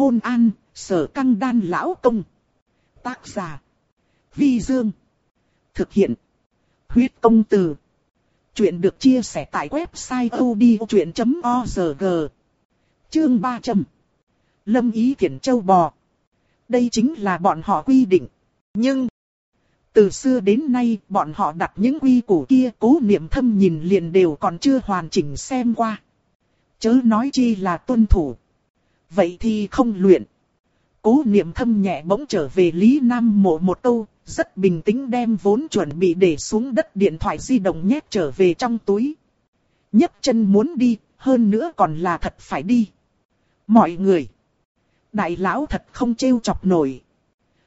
Hôn an, sở căng đan lão công. Tác giả. Vi Dương. Thực hiện. Huyết công từ. Chuyện được chia sẻ tại website odchuyện.org. Chương 300. Lâm Ý Thiển Châu Bò. Đây chính là bọn họ quy định. Nhưng, từ xưa đến nay bọn họ đặt những quy củ kia cố niệm thâm nhìn liền đều còn chưa hoàn chỉnh xem qua. Chớ nói chi là tuân thủ. Vậy thì không luyện. Cố niệm thâm nhẹ bỗng trở về Lý Nam mộ một câu, rất bình tĩnh đem vốn chuẩn bị để xuống đất điện thoại di động nhét trở về trong túi. nhấc chân muốn đi, hơn nữa còn là thật phải đi. Mọi người. Đại lão thật không trêu chọc nổi.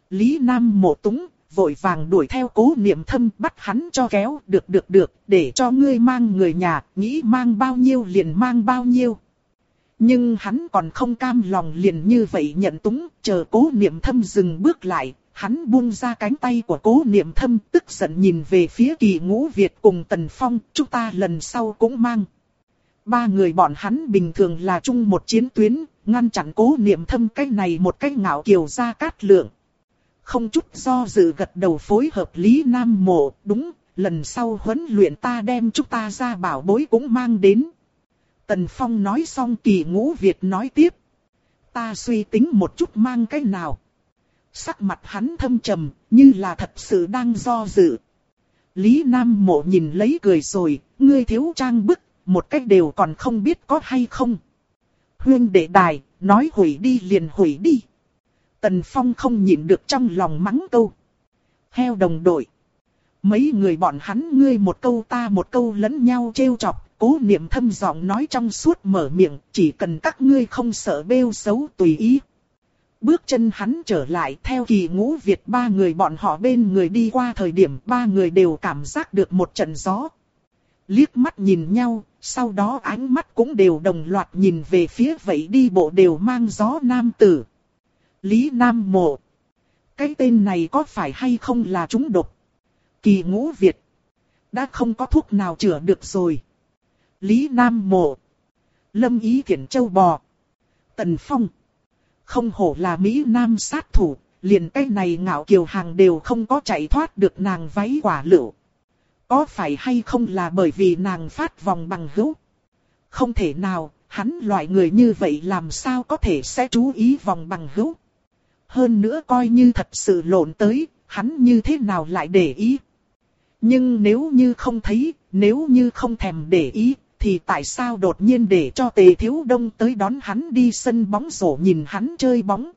Lý Nam mộ túng, vội vàng đuổi theo cố niệm thâm bắt hắn cho kéo, được được được, để cho ngươi mang người nhà, nghĩ mang bao nhiêu liền mang bao nhiêu. Nhưng hắn còn không cam lòng liền như vậy nhận túng, chờ cố niệm thâm dừng bước lại, hắn buông ra cánh tay của cố niệm thâm tức giận nhìn về phía kỳ ngũ Việt cùng Tần Phong, chúng ta lần sau cũng mang. Ba người bọn hắn bình thường là chung một chiến tuyến, ngăn chặn cố niệm thâm cái này một cái ngạo kiều ra cát lượng. Không chút do dự gật đầu phối hợp Lý Nam Mộ, đúng, lần sau huấn luyện ta đem chúng ta ra bảo bối cũng mang đến. Tần Phong nói xong kỳ ngũ Việt nói tiếp. Ta suy tính một chút mang cái nào. Sắc mặt hắn thâm trầm, như là thật sự đang do dự. Lý Nam Mộ nhìn lấy cười rồi, ngươi thiếu trang bức, một cách đều còn không biết có hay không. Huyên đệ đài, nói hủy đi liền hủy đi. Tần Phong không nhịn được trong lòng mắng câu. Heo đồng đội. Mấy người bọn hắn ngươi một câu ta một câu lẫn nhau trêu chọc, cố niệm thâm giọng nói trong suốt mở miệng, chỉ cần các ngươi không sợ bêu xấu tùy ý. Bước chân hắn trở lại theo kỳ ngũ Việt ba người bọn họ bên người đi qua thời điểm ba người đều cảm giác được một trận gió. Liếc mắt nhìn nhau, sau đó ánh mắt cũng đều đồng loạt nhìn về phía vậy đi bộ đều mang gió nam tử. Lý Nam Mộ. Cái tên này có phải hay không là chúng độc? Kỳ ngũ Việt. Đã không có thuốc nào chữa được rồi. Lý Nam Mộ. Lâm Ý Thiển Châu Bò. Tần Phong. Không hổ là Mỹ Nam sát thủ, liền cái này ngạo kiều hàng đều không có chạy thoát được nàng váy quả lựu. Có phải hay không là bởi vì nàng phát vòng bằng hữu? Không thể nào, hắn loại người như vậy làm sao có thể sẽ chú ý vòng bằng hữu? Hơn nữa coi như thật sự lộn tới, hắn như thế nào lại để ý? Nhưng nếu như không thấy, nếu như không thèm để ý, thì tại sao đột nhiên để cho Tề Thiếu Đông tới đón hắn đi sân bóng rổ nhìn hắn chơi bóng?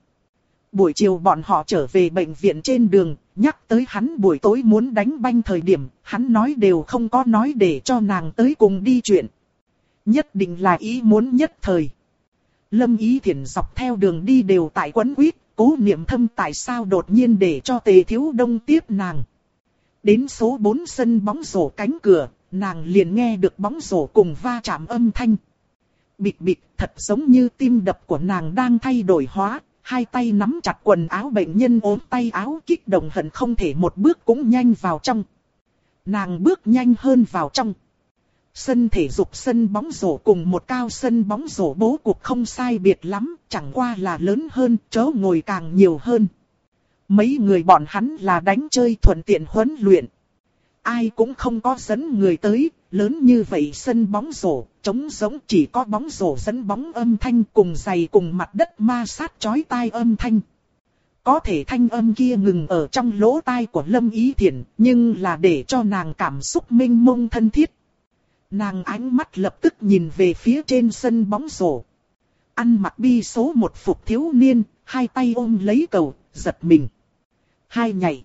Buổi chiều bọn họ trở về bệnh viện trên đường, nhắc tới hắn buổi tối muốn đánh banh thời điểm, hắn nói đều không có nói để cho nàng tới cùng đi chuyện. Nhất định là ý muốn nhất thời. Lâm Ý Thiển dọc theo đường đi đều tại quấn quýt, cố niệm thâm tại sao đột nhiên để cho Tề Thiếu Đông tiếp nàng. Đến số 4 sân bóng rổ cánh cửa, nàng liền nghe được bóng rổ cùng va chạm âm thanh. Bịch bịch thật giống như tim đập của nàng đang thay đổi hóa, hai tay nắm chặt quần áo bệnh nhân ốm tay áo kích động hận không thể một bước cũng nhanh vào trong. Nàng bước nhanh hơn vào trong. Sân thể dục sân bóng rổ cùng một cao sân bóng rổ bố cục không sai biệt lắm, chẳng qua là lớn hơn, chỗ ngồi càng nhiều hơn. Mấy người bọn hắn là đánh chơi thuận tiện huấn luyện. Ai cũng không có dẫn người tới, lớn như vậy sân bóng rổ, trống giống chỉ có bóng rổ dẫn bóng âm thanh cùng giày cùng mặt đất ma sát chói tai âm thanh. Có thể thanh âm kia ngừng ở trong lỗ tai của Lâm Ý Thiển, nhưng là để cho nàng cảm xúc minh mông thân thiết. Nàng ánh mắt lập tức nhìn về phía trên sân bóng rổ. Ăn mặc bi số một phục thiếu niên, hai tay ôm lấy cầu, giật mình. Hai nhảy.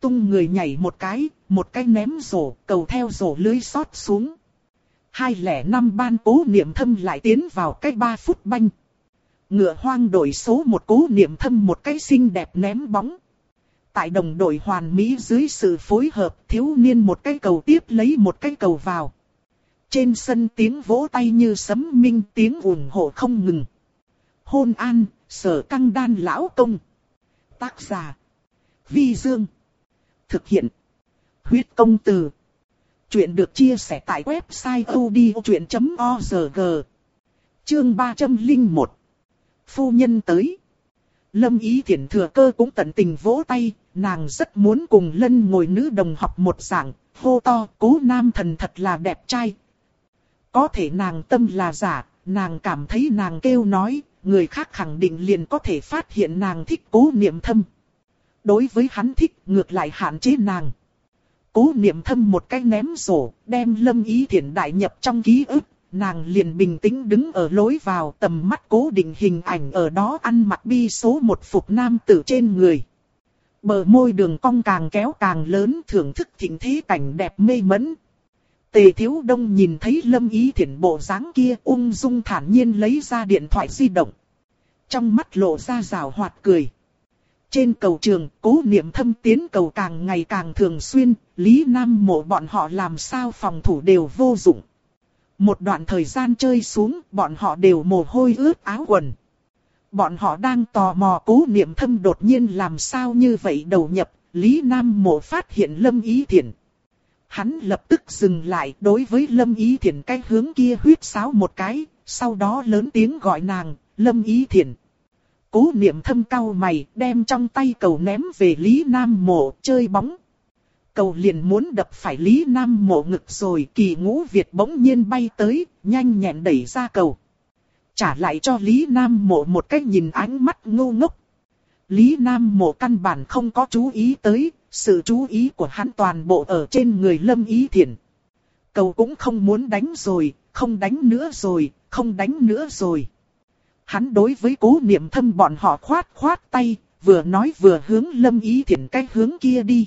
Tung người nhảy một cái, một cái ném rổ, cầu theo rổ lưới sót xuống. Hai lẻ năm ban cố niệm thâm lại tiến vào cái ba phút banh. Ngựa hoang đổi số một cố niệm thâm một cái xinh đẹp ném bóng. Tại đồng đội hoàn mỹ dưới sự phối hợp thiếu niên một cái cầu tiếp lấy một cái cầu vào. Trên sân tiếng vỗ tay như sấm minh tiếng ủng hộ không ngừng. Hôn an, sở căng đan lão công. Tác giả. Vi Dương. Thực hiện. Huyết công từ. Chuyện được chia sẻ tại website odchuyện.org. Chương 301. phu nhân tới. Lâm Ý Thiển thừa cơ cũng tận tình vỗ tay, nàng rất muốn cùng lân ngồi nữ đồng học một dạng, hô to, cố nam thần thật là đẹp trai. Có thể nàng tâm là giả, nàng cảm thấy nàng kêu nói, người khác khẳng định liền có thể phát hiện nàng thích cố niệm thâm. Đối với hắn thích, ngược lại hạn chế nàng. Cố niệm thâm một cái ném rổ, đem lâm ý thiện đại nhập trong ký ức, nàng liền bình tĩnh đứng ở lối vào tầm mắt cố định hình ảnh ở đó ăn mặc bi số một phục nam tử trên người. Bờ môi đường cong càng kéo càng lớn thưởng thức thịnh thế cảnh đẹp mê mẫn. Tề thiếu đông nhìn thấy lâm ý thiện bộ dáng kia ung dung thản nhiên lấy ra điện thoại di động. Trong mắt lộ ra rào hoạt cười. Trên cầu trường, cố niệm thâm tiến cầu càng ngày càng thường xuyên, Lý Nam mộ bọn họ làm sao phòng thủ đều vô dụng. Một đoạn thời gian chơi xuống, bọn họ đều mồ hôi ướt áo quần. Bọn họ đang tò mò cố niệm thâm đột nhiên làm sao như vậy đầu nhập, Lý Nam mộ phát hiện lâm ý thiện. Hắn lập tức dừng lại đối với lâm ý thiện cái hướng kia huyết sáo một cái, sau đó lớn tiếng gọi nàng, lâm ý thiện. Cố niệm thâm cao mày đem trong tay cầu ném về Lý Nam mộ chơi bóng. Cầu liền muốn đập phải Lý Nam mộ ngực rồi kỳ ngũ Việt bỗng nhiên bay tới, nhanh nhẹn đẩy ra cầu. Trả lại cho Lý Nam mộ một cách nhìn ánh mắt ngu ngốc. Lý Nam mộ căn bản không có chú ý tới, sự chú ý của hắn toàn bộ ở trên người Lâm Ý Thiển. Cầu cũng không muốn đánh rồi, không đánh nữa rồi, không đánh nữa rồi. Hắn đối với cố niệm thâm bọn họ khoát khoát tay, vừa nói vừa hướng Lâm Ý Thiển cái hướng kia đi.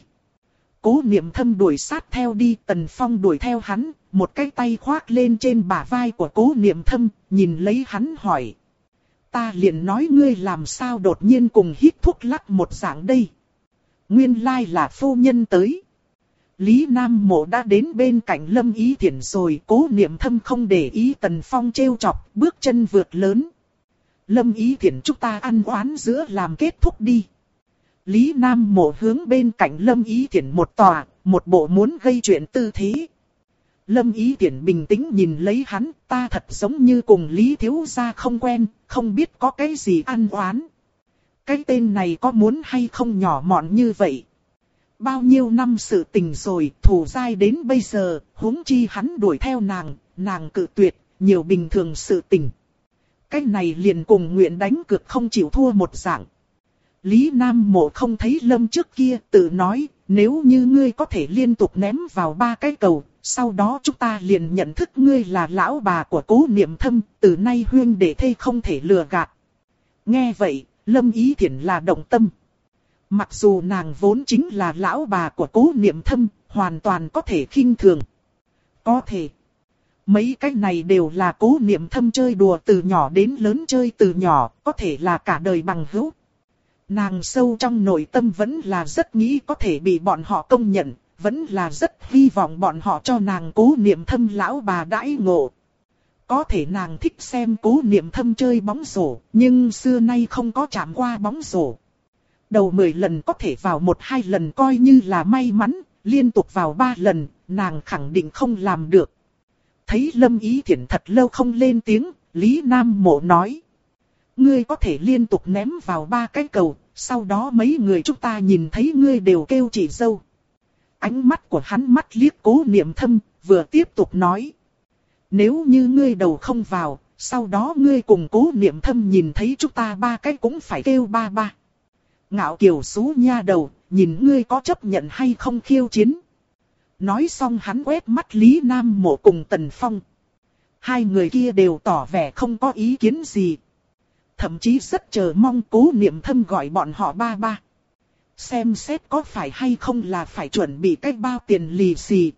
Cố niệm thâm đuổi sát theo đi, Tần Phong đuổi theo hắn, một cái tay khoác lên trên bả vai của cố niệm thâm, nhìn lấy hắn hỏi. Ta liền nói ngươi làm sao đột nhiên cùng hít thuốc lắc một dạng đây. Nguyên lai là phu nhân tới. Lý Nam Mộ đã đến bên cạnh Lâm Ý Thiển rồi, cố niệm thâm không để ý Tần Phong trêu chọc, bước chân vượt lớn. Lâm Ý Thiển chúng ta ăn oán giữa làm kết thúc đi. Lý Nam Mộ hướng bên cạnh Lâm Ý Thiển một tòa, một bộ muốn gây chuyện tư thế. Lâm Ý Tiễn bình tĩnh nhìn lấy hắn, ta thật giống như cùng Lý Thiếu Gia không quen, không biết có cái gì ăn oán. Cái tên này có muốn hay không nhỏ mọn như vậy? Bao nhiêu năm sự tình rồi, thủ dai đến bây giờ, huống chi hắn đuổi theo nàng, nàng cự tuyệt, nhiều bình thường sự tình. Cái này liền cùng nguyện đánh cược không chịu thua một dạng. Lý Nam Mộ không thấy lâm trước kia tự nói, nếu như ngươi có thể liên tục ném vào ba cái cầu, sau đó chúng ta liền nhận thức ngươi là lão bà của cố niệm thâm, từ nay huyên để thê không thể lừa gạt. Nghe vậy, Lâm Ý thiện là động tâm. Mặc dù nàng vốn chính là lão bà của cố niệm thâm, hoàn toàn có thể khinh thường. Có thể. Mấy cái này đều là cố niệm thâm chơi đùa từ nhỏ đến lớn chơi từ nhỏ, có thể là cả đời bằng hữu. Nàng sâu trong nội tâm vẫn là rất nghĩ có thể bị bọn họ công nhận, vẫn là rất hy vọng bọn họ cho nàng cố niệm thâm lão bà đãi ngộ. Có thể nàng thích xem cố niệm thâm chơi bóng rổ, nhưng xưa nay không có chạm qua bóng rổ. Đầu 10 lần có thể vào một hai lần coi như là may mắn, liên tục vào ba lần, nàng khẳng định không làm được. Thấy Lâm Ý Thiển thật lâu không lên tiếng, Lý Nam Mộ nói. Ngươi có thể liên tục ném vào ba cái cầu, sau đó mấy người chúng ta nhìn thấy ngươi đều kêu chỉ dâu. Ánh mắt của hắn mắt liếc cố niệm thâm, vừa tiếp tục nói. Nếu như ngươi đầu không vào, sau đó ngươi cùng cố niệm thâm nhìn thấy chúng ta ba cái cũng phải kêu ba ba. Ngạo kiều xú nha đầu, nhìn ngươi có chấp nhận hay không khiêu chiến. Nói xong hắn quét mắt Lý Nam mộ cùng Tần Phong. Hai người kia đều tỏ vẻ không có ý kiến gì. Thậm chí rất chờ mong cố niệm thâm gọi bọn họ ba ba. Xem xét có phải hay không là phải chuẩn bị cách bao tiền lì xì.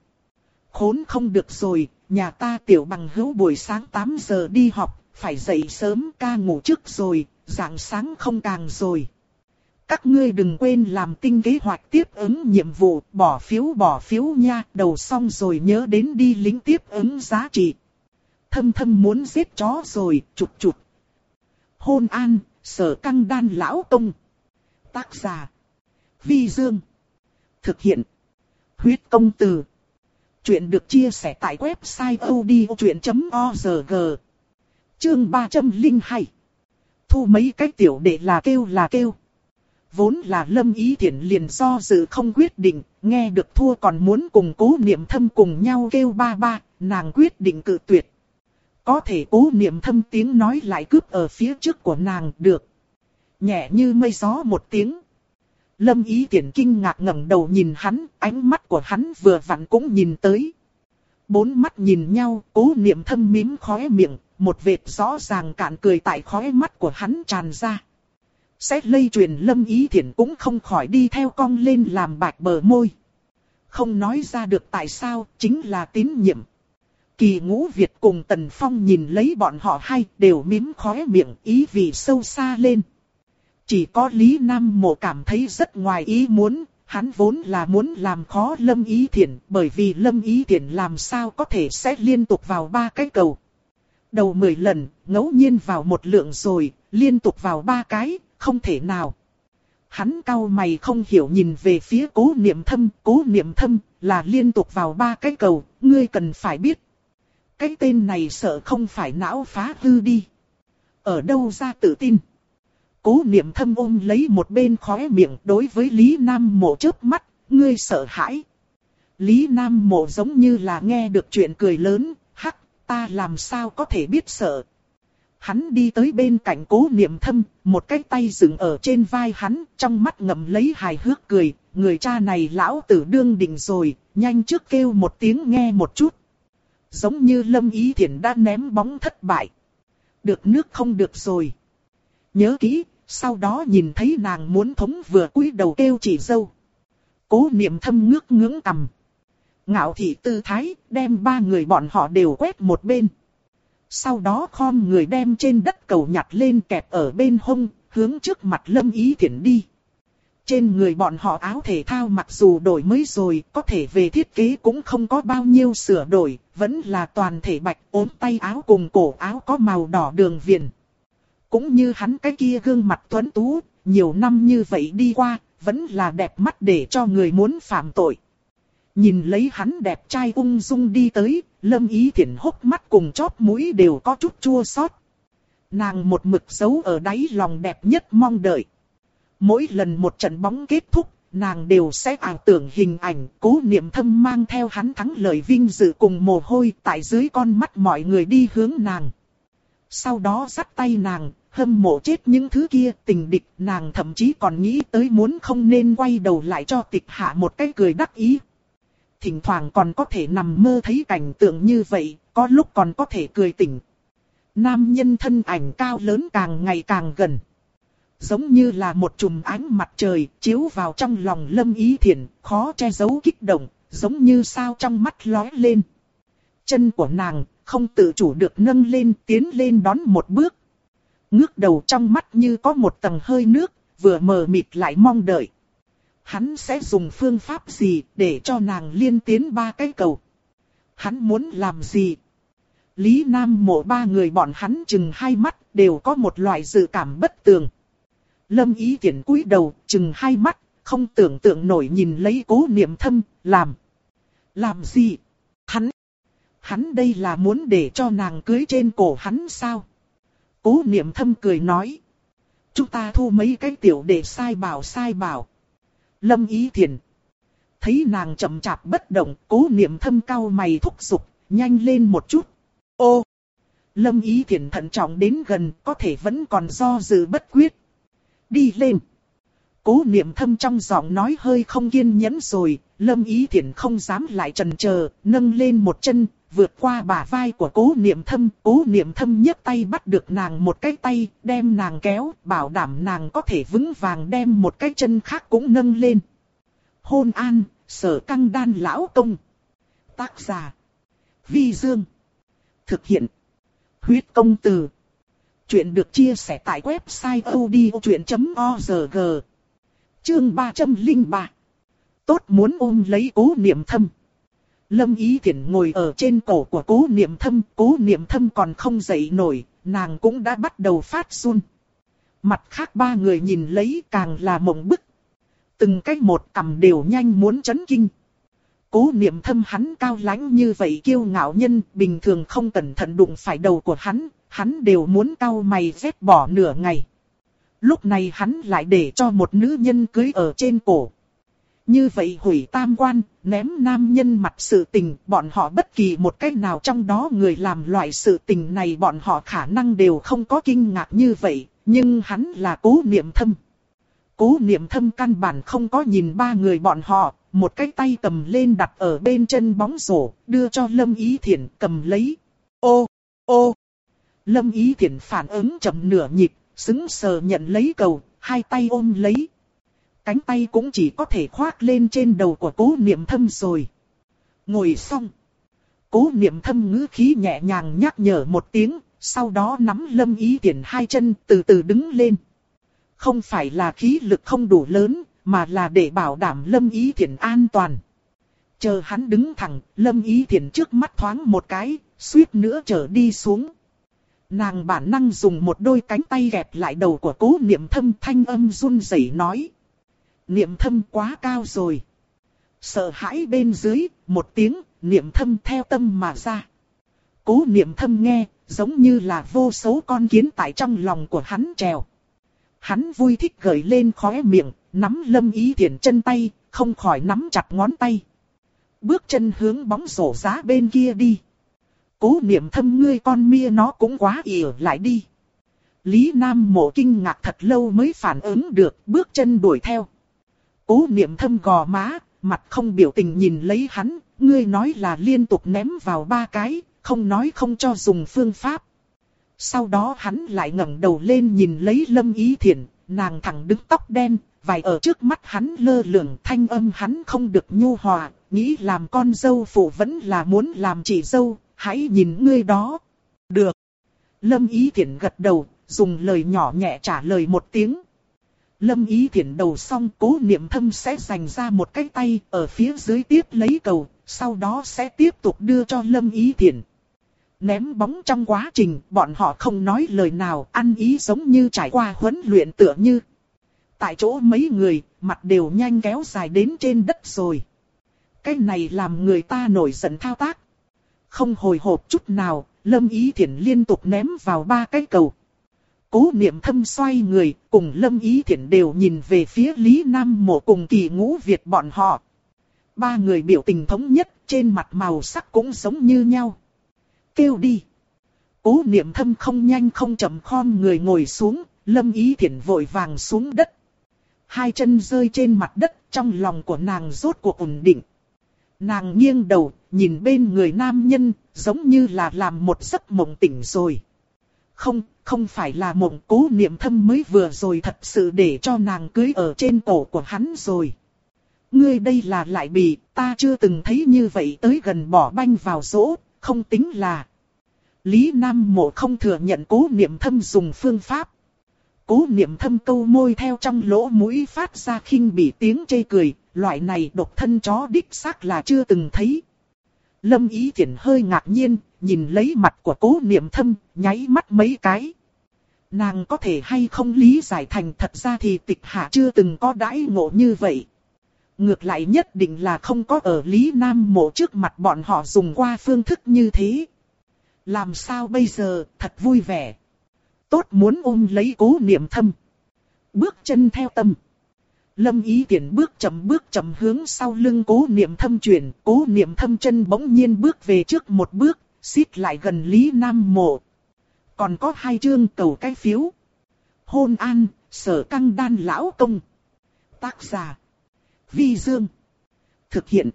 Khốn không được rồi, nhà ta tiểu bằng hữu buổi sáng 8 giờ đi học, phải dậy sớm ca ngủ trước rồi, dạng sáng không càng rồi. Các ngươi đừng quên làm tinh kế hoạch tiếp ứng nhiệm vụ, bỏ phiếu bỏ phiếu nha, đầu xong rồi nhớ đến đi lính tiếp ứng giá trị. Thâm thâm muốn giết chó rồi, chụt chụt. Hôn an, sở căng đan lão công. Tác giả. Vi Dương. Thực hiện. Huyết công từ. Chuyện được chia sẻ tại website odchuyện.org. Chương 302. thu mấy cái tiểu đệ là kêu là kêu. Vốn là lâm ý thiện liền do dự không quyết định, nghe được thua còn muốn cùng cố niệm thâm cùng nhau kêu ba ba, nàng quyết định cự tuyệt. Có thể cố niệm thâm tiếng nói lại cướp ở phía trước của nàng được. Nhẹ như mây gió một tiếng. Lâm ý tiện kinh ngạc ngẩng đầu nhìn hắn, ánh mắt của hắn vừa vặn cũng nhìn tới. Bốn mắt nhìn nhau, cố niệm thâm mím khóe miệng, một vệt rõ ràng cạn cười tại khóe mắt của hắn tràn ra. Sẽ lây truyền lâm ý thiện cũng không khỏi đi theo cong lên làm bạch bờ môi. Không nói ra được tại sao, chính là tín nhiệm. Kỳ ngũ Việt cùng Tần Phong nhìn lấy bọn họ hai đều mím khóe miệng ý vì sâu xa lên. Chỉ có Lý Nam Mộ cảm thấy rất ngoài ý muốn, hắn vốn là muốn làm khó Lâm Ý Thiển bởi vì Lâm Ý Thiển làm sao có thể sẽ liên tục vào ba cái cầu. Đầu 10 lần, ngẫu nhiên vào một lượng rồi, liên tục vào ba cái, không thể nào. Hắn cau mày không hiểu nhìn về phía cố niệm thâm, cố niệm thâm là liên tục vào ba cái cầu, ngươi cần phải biết. Cái tên này sợ không phải não phá hư đi. Ở đâu ra tự tin. Cố niệm thâm ôm lấy một bên khóe miệng đối với Lý Nam Mộ chớp mắt, ngươi sợ hãi. Lý Nam Mộ giống như là nghe được chuyện cười lớn, hắc, ta làm sao có thể biết sợ. Hắn đi tới bên cạnh cố niệm thâm, một cái tay dựng ở trên vai hắn, trong mắt ngậm lấy hài hước cười, người cha này lão tử đương định rồi, nhanh trước kêu một tiếng nghe một chút. Giống như lâm ý thiện đã ném bóng thất bại. Được nước không được rồi. Nhớ kỹ, sau đó nhìn thấy nàng muốn thống vừa cúi đầu kêu chỉ dâu. Cố niệm thâm ngước ngưỡng cầm. Ngạo thị tư thái, đem ba người bọn họ đều quét một bên. Sau đó khom người đem trên đất cầu nhặt lên kẹp ở bên hông, hướng trước mặt lâm ý Thiển đi. Trên người bọn họ áo thể thao mặc dù đổi mới rồi, có thể về thiết kế cũng không có bao nhiêu sửa đổi, vẫn là toàn thể bạch ốm tay áo cùng cổ áo có màu đỏ đường viền. Cũng như hắn cái kia gương mặt tuấn tú, nhiều năm như vậy đi qua, vẫn là đẹp mắt để cho người muốn phạm tội. Nhìn lấy hắn đẹp trai ung dung đi tới, lâm ý thiện hốc mắt cùng chóp mũi đều có chút chua xót. Nàng một mực giấu ở đáy lòng đẹp nhất mong đợi. Mỗi lần một trận bóng kết thúc, nàng đều sẽ ảo tưởng hình ảnh cố niệm thâm mang theo hắn thắng lợi vinh dự cùng mồ hôi tại dưới con mắt mọi người đi hướng nàng. Sau đó dắt tay nàng, hâm mộ chết những thứ kia tình địch nàng thậm chí còn nghĩ tới muốn không nên quay đầu lại cho tịch hạ một cái cười đắc ý. Thỉnh thoảng còn có thể nằm mơ thấy cảnh tượng như vậy, có lúc còn có thể cười tỉnh. Nam nhân thân ảnh cao lớn càng ngày càng gần. Giống như là một chùm ánh mặt trời chiếu vào trong lòng lâm ý thiện, khó che giấu kích động, giống như sao trong mắt lóe lên. Chân của nàng không tự chủ được nâng lên tiến lên đón một bước, ngước đầu trong mắt như có một tầng hơi nước, vừa mờ mịt lại mong đợi. Hắn sẽ dùng phương pháp gì để cho nàng liên tiến ba cái cầu? Hắn muốn làm gì? Lý Nam mộ ba người bọn hắn chừng hai mắt đều có một loại dự cảm bất tường. Lâm ý tiện cúi đầu chừng hai mắt, không tưởng tượng nổi nhìn lấy cố niệm thâm, làm. Làm gì? Hắn. Hắn đây là muốn để cho nàng cưới trên cổ hắn sao? Cố niệm thâm cười nói. Chúng ta thu mấy cái tiểu để sai bảo sai bảo. Lâm ý thiền. Thấy nàng chậm chạp bất động, cố niệm thâm cao mày thúc giục, nhanh lên một chút. Ô! Lâm ý thiền thận trọng đến gần, có thể vẫn còn do dự bất quyết. Đi lên! Cố niệm thâm trong giọng nói hơi không kiên nhẫn rồi, lâm ý thiền không dám lại trần chờ nâng lên một chân, vượt qua bả vai của cố niệm thâm, cố niệm thâm nhấc tay bắt được nàng một cái tay, đem nàng kéo, bảo đảm nàng có thể vững vàng đem một cái chân khác cũng nâng lên. Hôn an, sở căng đan lão công. Tác giả. Vi Dương. Thực hiện. Huyết công từ. Chuyện được chia sẻ tại website odchuyện.org. Chương 303. Tốt muốn ôm lấy cố niệm thâm. Lâm Ý Thiển ngồi ở trên cổ của cố niệm thâm, cố niệm thâm còn không dậy nổi, nàng cũng đã bắt đầu phát run. Mặt khác ba người nhìn lấy càng là mộng bức. Từng cách một cầm đều nhanh muốn chấn kinh. Cố niệm thâm hắn cao lãnh như vậy kiêu ngạo nhân, bình thường không cẩn thận đụng phải đầu của hắn, hắn đều muốn cau mày vết bỏ nửa ngày. Lúc này hắn lại để cho một nữ nhân cưới ở trên cổ. Như vậy hủy tam quan, ném nam nhân mặt sự tình, bọn họ bất kỳ một cách nào trong đó người làm loại sự tình này bọn họ khả năng đều không có kinh ngạc như vậy, nhưng hắn là cố niệm thâm. Cố niệm thâm căn bản không có nhìn ba người bọn họ, một cái tay cầm lên đặt ở bên chân bóng rổ, đưa cho Lâm Ý Thiển cầm lấy. Ô, ô. Lâm Ý Thiển phản ứng chậm nửa nhịp, xứng sờ nhận lấy cầu, hai tay ôm lấy. Cánh tay cũng chỉ có thể khoác lên trên đầu của cố niệm thâm rồi. Ngồi xong. Cố niệm thâm ngữ khí nhẹ nhàng nhắc nhở một tiếng, sau đó nắm lâm ý tiện hai chân từ từ đứng lên. Không phải là khí lực không đủ lớn, mà là để bảo đảm lâm ý thiện an toàn. Chờ hắn đứng thẳng, lâm ý thiện trước mắt thoáng một cái, suýt nữa trở đi xuống. Nàng bản năng dùng một đôi cánh tay gẹp lại đầu của cố niệm thâm thanh âm run rẩy nói. Niệm thâm quá cao rồi. Sợ hãi bên dưới, một tiếng, niệm thâm theo tâm mà ra. Cố niệm thâm nghe, giống như là vô số con kiến tại trong lòng của hắn trèo. Hắn vui thích gởi lên khóe miệng, nắm lâm ý thiện chân tay, không khỏi nắm chặt ngón tay. Bước chân hướng bóng rổ giá bên kia đi. Cố niệm thâm ngươi con mia nó cũng quá ỉa lại đi. Lý Nam mộ kinh ngạc thật lâu mới phản ứng được, bước chân đuổi theo. Cố niệm thâm gò má, mặt không biểu tình nhìn lấy hắn, ngươi nói là liên tục ném vào ba cái, không nói không cho dùng phương pháp. Sau đó hắn lại ngẩng đầu lên nhìn lấy lâm ý thiện, nàng thẳng đứng tóc đen, vài ở trước mắt hắn lơ lửng thanh âm hắn không được nhu hòa, nghĩ làm con dâu phụ vẫn là muốn làm chị dâu, hãy nhìn ngươi đó. Được. Lâm ý thiện gật đầu, dùng lời nhỏ nhẹ trả lời một tiếng. Lâm ý Thiển đầu xong cố niệm thâm sẽ dành ra một cái tay ở phía dưới tiếp lấy cầu, sau đó sẽ tiếp tục đưa cho Lâm ý Thiển. Ném bóng trong quá trình, bọn họ không nói lời nào, ăn ý giống như trải qua huấn luyện tựa như. Tại chỗ mấy người, mặt đều nhanh kéo dài đến trên đất rồi. Cái này làm người ta nổi giận thao tác. Không hồi hộp chút nào, Lâm Ý Thiển liên tục ném vào ba cái cầu. Cố niệm thâm xoay người, cùng Lâm Ý Thiển đều nhìn về phía Lý Nam Mộ cùng kỳ ngũ Việt bọn họ. Ba người biểu tình thống nhất, trên mặt màu sắc cũng giống như nhau kêu đi. Cố niệm thâm không nhanh không chậm khom người ngồi xuống, lâm ý Thiển vội vàng xuống đất. Hai chân rơi trên mặt đất, trong lòng của nàng rốt cuộc ổn định. Nàng nghiêng đầu, nhìn bên người nam nhân, giống như là làm một giấc mộng tỉnh rồi. Không, không phải là mộng cố niệm thâm mới vừa rồi thật sự để cho nàng cưới ở trên cổ của hắn rồi. Ngươi đây là lại bị, ta chưa từng thấy như vậy tới gần bỏ banh vào rỗ, không tính là. Lý Nam Mộ không thừa nhận cố niệm thâm dùng phương pháp. Cố niệm thâm câu môi theo trong lỗ mũi phát ra khinh bị tiếng chê cười, loại này độc thân chó đích xác là chưa từng thấy. Lâm Ý Thiển hơi ngạc nhiên, nhìn lấy mặt của cố niệm thâm, nháy mắt mấy cái. Nàng có thể hay không lý giải thành thật ra thì tịch hạ chưa từng có đãi ngộ như vậy. Ngược lại nhất định là không có ở Lý Nam mộ trước mặt bọn họ dùng qua phương thức như thế. Làm sao bây giờ, thật vui vẻ. Tốt muốn ôm lấy cố niệm thâm. Bước chân theo tâm. Lâm ý tiện bước chậm bước chậm hướng sau lưng cố niệm thâm chuyển. Cố niệm thâm chân bỗng nhiên bước về trước một bước, xít lại gần Lý Nam mộ. Còn có hai chương cầu cái phiếu. Hôn an, sở căng đan lão công. Tác giả Vi Dương. Thực hiện.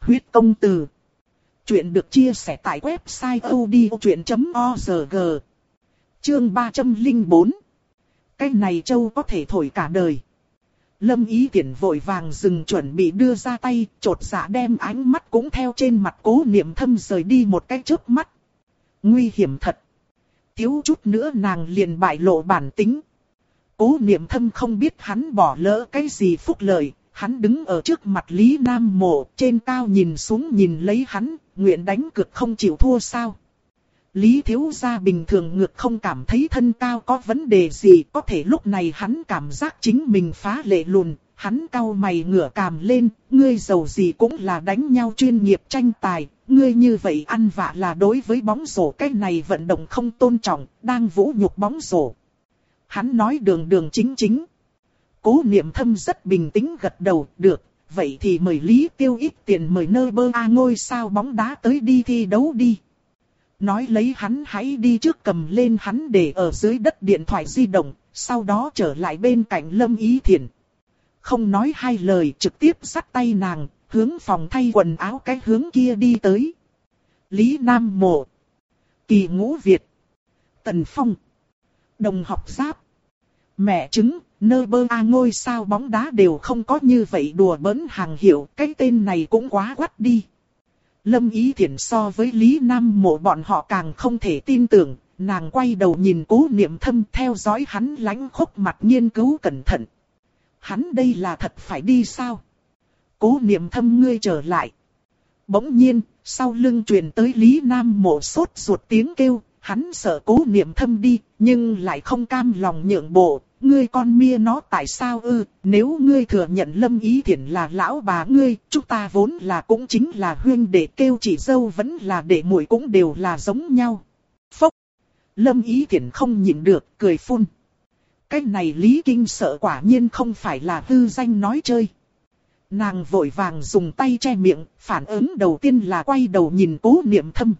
Huyết công từ. Chuyện được chia sẻ tại website odchuyện.org. Chương 304. Cái này châu có thể thổi cả đời. Lâm ý tiện vội vàng dừng chuẩn bị đưa ra tay, trột dạ đem ánh mắt cũng theo trên mặt cố niệm thâm rời đi một cái chớp mắt. Nguy hiểm thật. Thiếu chút nữa nàng liền bại lộ bản tính. Cố niệm thâm không biết hắn bỏ lỡ cái gì phúc lợi, Hắn đứng ở trước mặt Lý Nam Mộ, trên cao nhìn xuống nhìn lấy hắn, nguyện đánh cực không chịu thua sao. Lý Thiếu Gia bình thường ngược không cảm thấy thân cao có vấn đề gì, có thể lúc này hắn cảm giác chính mình phá lệ lùn, hắn cau mày ngửa càm lên, ngươi giàu gì cũng là đánh nhau chuyên nghiệp tranh tài, ngươi như vậy ăn vạ là đối với bóng rổ cái này vận động không tôn trọng, đang vũ nhục bóng rổ. Hắn nói đường đường chính chính. Cố niệm thâm rất bình tĩnh gật đầu, được, vậy thì mời Lý Tiêu ít tiền mời nơi bơ A ngôi sao bóng đá tới đi thi đấu đi. Nói lấy hắn hãy đi trước cầm lên hắn để ở dưới đất điện thoại di động, sau đó trở lại bên cạnh Lâm Ý Thiển. Không nói hai lời trực tiếp dắt tay nàng, hướng phòng thay quần áo cái hướng kia đi tới. Lý Nam Mộ Kỳ Ngũ Việt Tần Phong Đồng học giáp Mẹ chứng, nơ bơ a ngôi sao bóng đá đều không có như vậy đùa bỡn hàng hiệu, cái tên này cũng quá quắt đi. Lâm Ý Thiển so với Lý Nam mộ bọn họ càng không thể tin tưởng, nàng quay đầu nhìn cố niệm thâm theo dõi hắn lánh khúc mặt nghiên cứu cẩn thận. Hắn đây là thật phải đi sao? Cố niệm thâm ngươi trở lại. Bỗng nhiên, sau lưng truyền tới Lý Nam mộ sốt ruột tiếng kêu, hắn sợ cố niệm thâm đi, nhưng lại không cam lòng nhượng bộ, ngươi con mia nó tại sao ư, nếu ngươi thừa nhận lâm ý thiện là lão bà ngươi, chúng ta vốn là cũng chính là huyên để kêu chỉ dâu vẫn là để muội cũng đều là giống nhau. Phốc! Lâm ý thiện không nhịn được, cười phun. Cái này Lý Kinh sợ quả nhiên không phải là hư danh nói chơi. Nàng vội vàng dùng tay che miệng, phản ứng đầu tiên là quay đầu nhìn cố niệm thâm.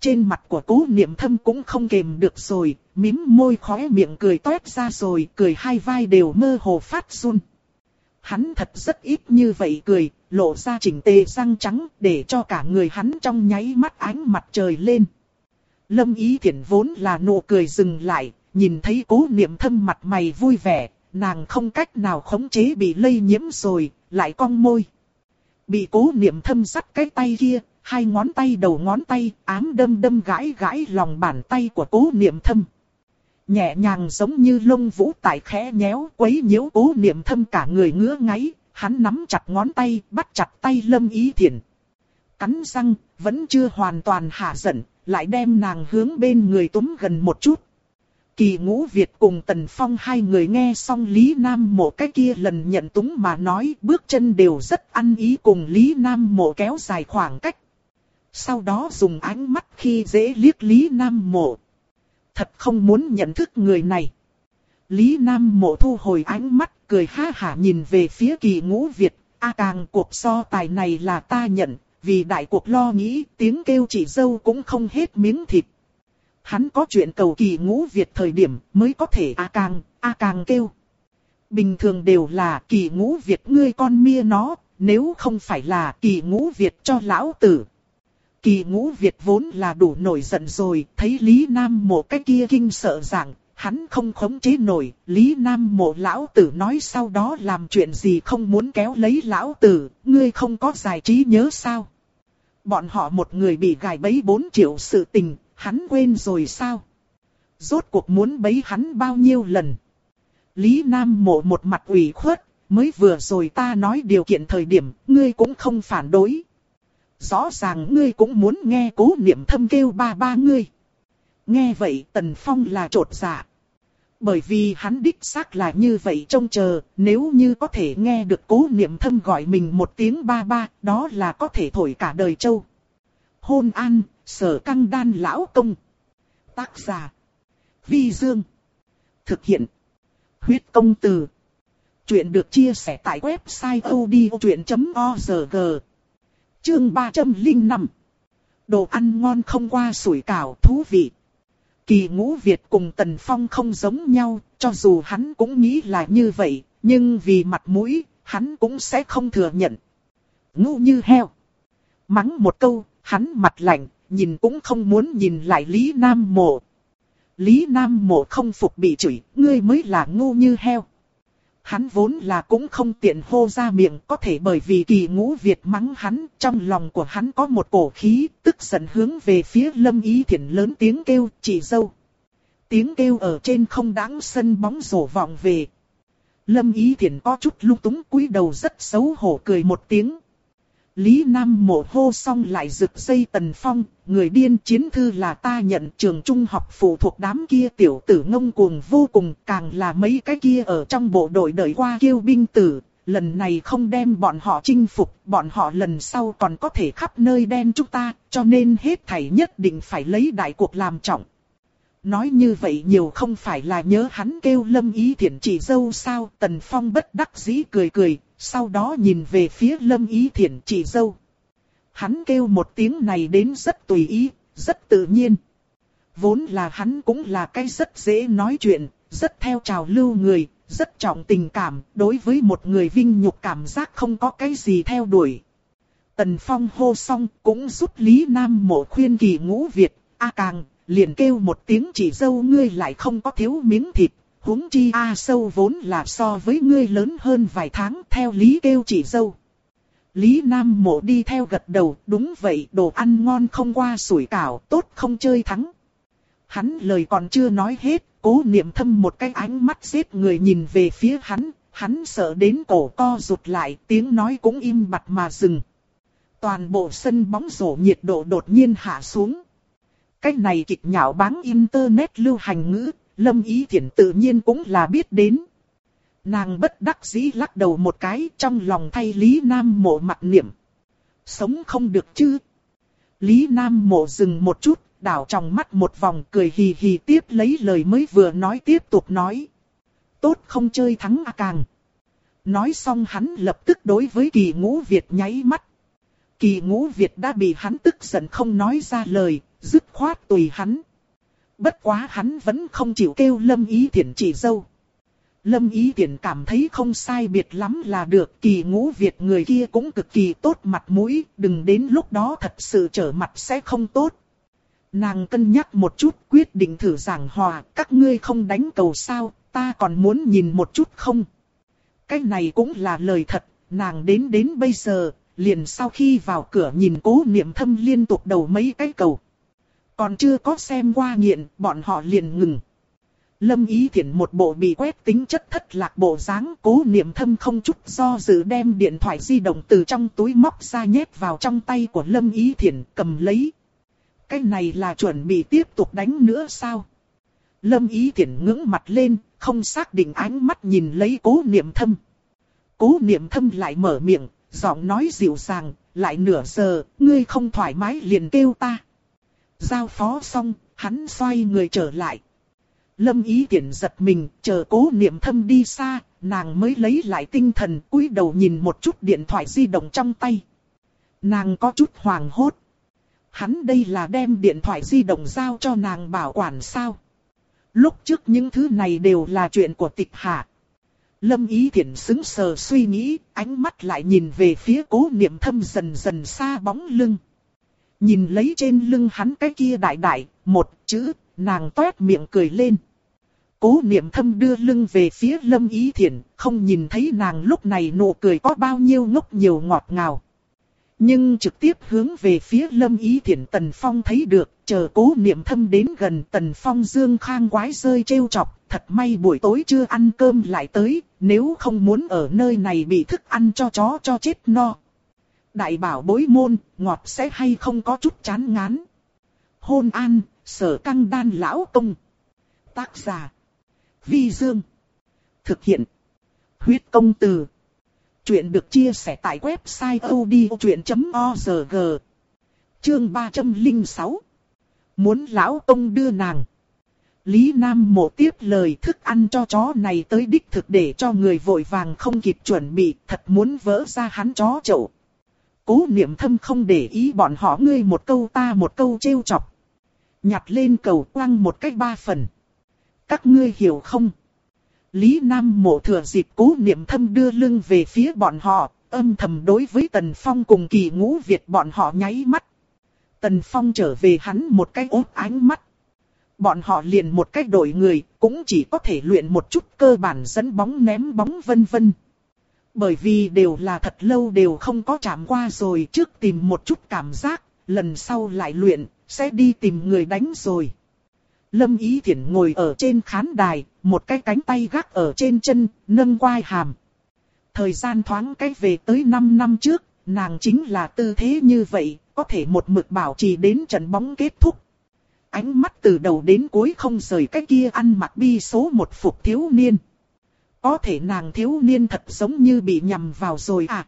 Trên mặt của cố niệm thâm cũng không kềm được rồi, mím môi khóe miệng cười toét ra rồi, cười hai vai đều mơ hồ phát run. Hắn thật rất ít như vậy cười, lộ ra chỉnh tề răng trắng để cho cả người hắn trong nháy mắt ánh mặt trời lên. Lâm ý thiện vốn là nụ cười dừng lại, nhìn thấy cố niệm thâm mặt mày vui vẻ, nàng không cách nào khống chế bị lây nhiễm rồi, lại cong môi. Bị cố niệm thâm sắt cái tay kia, hai ngón tay đầu ngón tay ám đâm đâm gãi gãi lòng bàn tay của cố niệm thâm. Nhẹ nhàng giống như lông vũ tại khẽ nhéo quấy nhiễu cố niệm thâm cả người ngứa ngáy, hắn nắm chặt ngón tay bắt chặt tay lâm ý thiện. Cắn răng, vẫn chưa hoàn toàn hạ giận, lại đem nàng hướng bên người túm gần một chút. Kỳ ngũ Việt cùng Tần Phong hai người nghe xong Lý Nam mộ cái kia lần nhận túng mà nói bước chân đều rất ăn ý cùng Lý Nam mộ kéo dài khoảng cách. Sau đó dùng ánh mắt khi dễ liếc Lý Nam mộ. Thật không muốn nhận thức người này. Lý Nam mộ thu hồi ánh mắt cười ha hả nhìn về phía kỳ ngũ Việt. A càng cuộc so tài này là ta nhận, vì đại cuộc lo nghĩ tiếng kêu chỉ dâu cũng không hết miếng thịt. Hắn có chuyện cầu kỳ ngũ Việt thời điểm mới có thể A càng, A càng kêu. Bình thường đều là kỳ ngũ Việt ngươi con mia nó, nếu không phải là kỳ ngũ Việt cho lão tử. Kỳ ngũ Việt vốn là đủ nổi giận rồi, thấy Lý Nam mộ cái kia kinh sợ rằng, hắn không khống chế nổi, Lý Nam mộ lão tử nói sau đó làm chuyện gì không muốn kéo lấy lão tử, ngươi không có giải trí nhớ sao. Bọn họ một người bị gài bấy 4 triệu sự tình, hắn quên rồi sao? Rốt cuộc muốn bấy hắn bao nhiêu lần? Lý Nam mộ một mặt ủy khuất, mới vừa rồi ta nói điều kiện thời điểm, ngươi cũng không phản đối. Rõ ràng ngươi cũng muốn nghe cố niệm thâm kêu ba ba ngươi. Nghe vậy Tần Phong là trột dạ. Bởi vì hắn đích xác là như vậy trông chờ, nếu như có thể nghe được cố niệm thâm gọi mình một tiếng ba ba, đó là có thể thổi cả đời châu. Hôn an, sở căng đan lão công. Tác giả. Vi Dương. Thực hiện. Huyết công từ. Chuyện được chia sẻ tại website odchuyện.org. Chương 305 Đồ ăn ngon không qua sủi cảo thú vị. Kỳ ngũ Việt cùng Tần Phong không giống nhau, cho dù hắn cũng nghĩ là như vậy, nhưng vì mặt mũi, hắn cũng sẽ không thừa nhận. Ngu như heo. Mắng một câu, hắn mặt lạnh, nhìn cũng không muốn nhìn lại Lý Nam Mộ. Lý Nam Mộ không phục bị chửi, ngươi mới là ngu như heo. Hắn vốn là cũng không tiện hô ra miệng có thể bởi vì kỳ ngũ Việt mắng hắn, trong lòng của hắn có một cổ khí, tức giận hướng về phía lâm ý thiện lớn tiếng kêu, chị dâu. Tiếng kêu ở trên không đáng sân bóng rổ vọng về. Lâm ý thiện có chút lung túng cúi đầu rất xấu hổ cười một tiếng. Lý Nam mộ hô xong lại rực dây tần phong, người điên chiến thư là ta nhận trường trung học phụ thuộc đám kia tiểu tử ngông cuồng vô cùng, càng là mấy cái kia ở trong bộ đội đời qua kêu binh tử, lần này không đem bọn họ chinh phục, bọn họ lần sau còn có thể khắp nơi đen chúng ta, cho nên hết thảy nhất định phải lấy đại cuộc làm trọng. Nói như vậy nhiều không phải là nhớ hắn kêu lâm ý thiện chỉ dâu sao, tần phong bất đắc dĩ cười cười, sau đó nhìn về phía lâm ý thiện chỉ dâu. Hắn kêu một tiếng này đến rất tùy ý, rất tự nhiên. Vốn là hắn cũng là cái rất dễ nói chuyện, rất theo trào lưu người, rất trọng tình cảm, đối với một người vinh nhục cảm giác không có cái gì theo đuổi. Tần Phong hô xong cũng giúp Lý Nam mộ khuyên kỳ ngũ Việt, A càng, liền kêu một tiếng chỉ dâu ngươi lại không có thiếu miếng thịt, huống chi A sâu vốn là so với ngươi lớn hơn vài tháng theo Lý kêu chỉ dâu. Lý Nam mộ đi theo gật đầu, đúng vậy đồ ăn ngon không qua sủi cảo, tốt không chơi thắng. Hắn lời còn chưa nói hết, cố niệm thâm một cái ánh mắt giết người nhìn về phía hắn, hắn sợ đến cổ co rụt lại, tiếng nói cũng im bặt mà dừng. Toàn bộ sân bóng rổ nhiệt độ đột nhiên hạ xuống. Cách này kịch nhạo báng internet lưu hành ngữ, lâm ý thiển tự nhiên cũng là biết đến. Nàng bất đắc dĩ lắc đầu một cái trong lòng thay Lý Nam mộ mặt niệm. Sống không được chứ? Lý Nam mộ dừng một chút, đảo trong mắt một vòng cười hì hì tiếp lấy lời mới vừa nói tiếp tục nói. Tốt không chơi thắng a càng. Nói xong hắn lập tức đối với kỳ ngũ Việt nháy mắt. Kỳ ngũ Việt đã bị hắn tức giận không nói ra lời, dứt khoát tùy hắn. Bất quá hắn vẫn không chịu kêu lâm ý Thiển chỉ dâu. Lâm ý tiện cảm thấy không sai biệt lắm là được kỳ ngũ Việt người kia cũng cực kỳ tốt mặt mũi, đừng đến lúc đó thật sự trở mặt sẽ không tốt. Nàng cân nhắc một chút quyết định thử giảng hòa, các ngươi không đánh cầu sao, ta còn muốn nhìn một chút không. Cái này cũng là lời thật, nàng đến đến bây giờ, liền sau khi vào cửa nhìn cố niệm thâm liên tục đầu mấy cái cầu. Còn chưa có xem qua nghiện, bọn họ liền ngừng. Lâm Ý Thiển một bộ bị quét tính chất thất lạc bộ dáng cố niệm thâm không chút do dự đem điện thoại di động từ trong túi móc ra nhét vào trong tay của Lâm Ý Thiển cầm lấy. Cái này là chuẩn bị tiếp tục đánh nữa sao? Lâm Ý Thiển ngưỡng mặt lên, không xác định ánh mắt nhìn lấy cố niệm thâm. Cố niệm thâm lại mở miệng, giọng nói dịu dàng, lại nửa giờ, ngươi không thoải mái liền kêu ta. Giao phó xong, hắn xoay người trở lại. Lâm ý tiện giật mình, chờ cố niệm thâm đi xa, nàng mới lấy lại tinh thần cúi đầu nhìn một chút điện thoại di động trong tay. Nàng có chút hoàng hốt. Hắn đây là đem điện thoại di động giao cho nàng bảo quản sao. Lúc trước những thứ này đều là chuyện của tịch hạ. Lâm ý thiện xứng sờ suy nghĩ, ánh mắt lại nhìn về phía cố niệm thâm dần dần xa bóng lưng. Nhìn lấy trên lưng hắn cái kia đại đại, một chữ, nàng toét miệng cười lên. Cố niệm thâm đưa lưng về phía lâm ý thiện, không nhìn thấy nàng lúc này nụ cười có bao nhiêu ngốc nhiều ngọt ngào. Nhưng trực tiếp hướng về phía lâm ý thiện Tần Phong thấy được, chờ cố niệm thâm đến gần Tần Phong dương khang quái rơi trêu chọc, thật may buổi tối chưa ăn cơm lại tới, nếu không muốn ở nơi này bị thức ăn cho chó cho chết no. Đại bảo bối môn, ngọt sẽ hay không có chút chán ngán. Hôn an, sở căng đan lão công. Tác giả. Vi Dương. Thực hiện. Huyết công từ. Chuyện được chia sẻ tại website odchuyện.org. Chương 306. Muốn lão công đưa nàng. Lý Nam mộ tiếp lời thức ăn cho chó này tới đích thực để cho người vội vàng không kịp chuẩn bị, thật muốn vỡ ra hắn chó chậu. Cố niệm thâm không để ý bọn họ ngươi một câu ta một câu trêu chọc. Nhặt lên cầu quăng một cách ba phần. Các ngươi hiểu không? Lý Nam mộ thừa dịp cố niệm thâm đưa lưng về phía bọn họ, âm thầm đối với Tần Phong cùng kỳ ngũ Việt bọn họ nháy mắt. Tần Phong trở về hắn một cái ốp ánh mắt. Bọn họ liền một cách đổi người, cũng chỉ có thể luyện một chút cơ bản dẫn bóng ném bóng vân vân. Bởi vì đều là thật lâu đều không có chạm qua rồi trước tìm một chút cảm giác, lần sau lại luyện, sẽ đi tìm người đánh rồi. Lâm Ý Thiển ngồi ở trên khán đài, một cái cánh tay gác ở trên chân, nâng quai hàm. Thời gian thoáng cách về tới 5 năm trước, nàng chính là tư thế như vậy, có thể một mực bảo trì đến trận bóng kết thúc. Ánh mắt từ đầu đến cuối không rời cái kia ăn mặc bi số một phục thiếu niên. Có thể nàng thiếu niên thật giống như bị nhầm vào rồi à.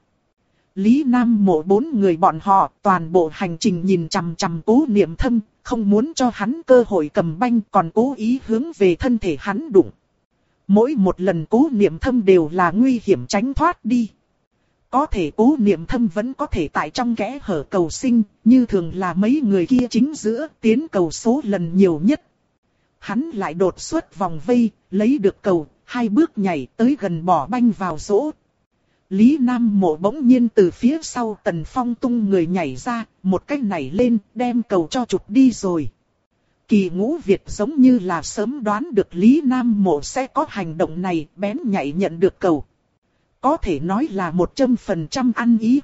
Lý Nam mộ bốn người bọn họ toàn bộ hành trình nhìn chằm chằm cố niệm thâm, không muốn cho hắn cơ hội cầm banh còn cố ý hướng về thân thể hắn đụng. Mỗi một lần cố niệm thâm đều là nguy hiểm tránh thoát đi. Có thể cố niệm thâm vẫn có thể tại trong kẽ hở cầu sinh, như thường là mấy người kia chính giữa tiến cầu số lần nhiều nhất. Hắn lại đột xuất vòng vây, lấy được cầu, hai bước nhảy tới gần bỏ banh vào rỗ. Lý Nam mộ bỗng nhiên từ phía sau tần phong tung người nhảy ra, một cách nảy lên, đem cầu cho chụp đi rồi. Kỳ ngũ Việt giống như là sớm đoán được Lý Nam mộ sẽ có hành động này, bén nhảy nhận được cầu. Có thể nói là một trăm phần trăm ăn ý.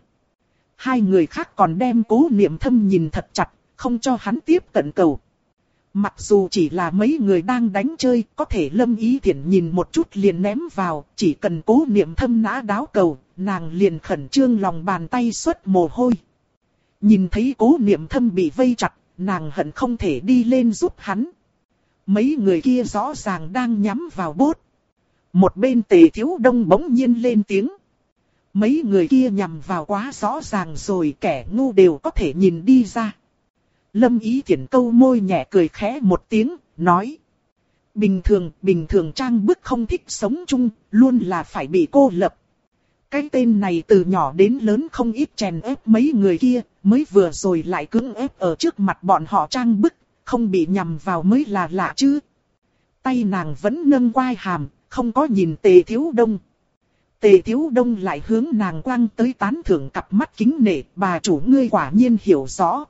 Hai người khác còn đem cố niệm thâm nhìn thật chặt, không cho hắn tiếp cận cầu. Mặc dù chỉ là mấy người đang đánh chơi, có thể lâm ý thiện nhìn một chút liền ném vào, chỉ cần cố niệm thâm nã đáo cầu, nàng liền khẩn trương lòng bàn tay xuất mồ hôi. Nhìn thấy cố niệm thâm bị vây chặt, nàng hận không thể đi lên giúp hắn. Mấy người kia rõ ràng đang nhắm vào bốt. Một bên tề thiếu đông bỗng nhiên lên tiếng. Mấy người kia nhằm vào quá rõ ràng rồi kẻ ngu đều có thể nhìn đi ra. Lâm ý thiển câu môi nhẹ cười khẽ một tiếng, nói. Bình thường, bình thường trang bức không thích sống chung, luôn là phải bị cô lập. Cái tên này từ nhỏ đến lớn không ít chèn ép mấy người kia, mới vừa rồi lại cưỡng ép ở trước mặt bọn họ trang bức, không bị nhầm vào mới là lạ chứ. Tay nàng vẫn nâng quai hàm, không có nhìn tề thiếu đông. Tề thiếu đông lại hướng nàng quang tới tán thưởng cặp mắt kính nể, bà chủ ngươi quả nhiên hiểu rõ.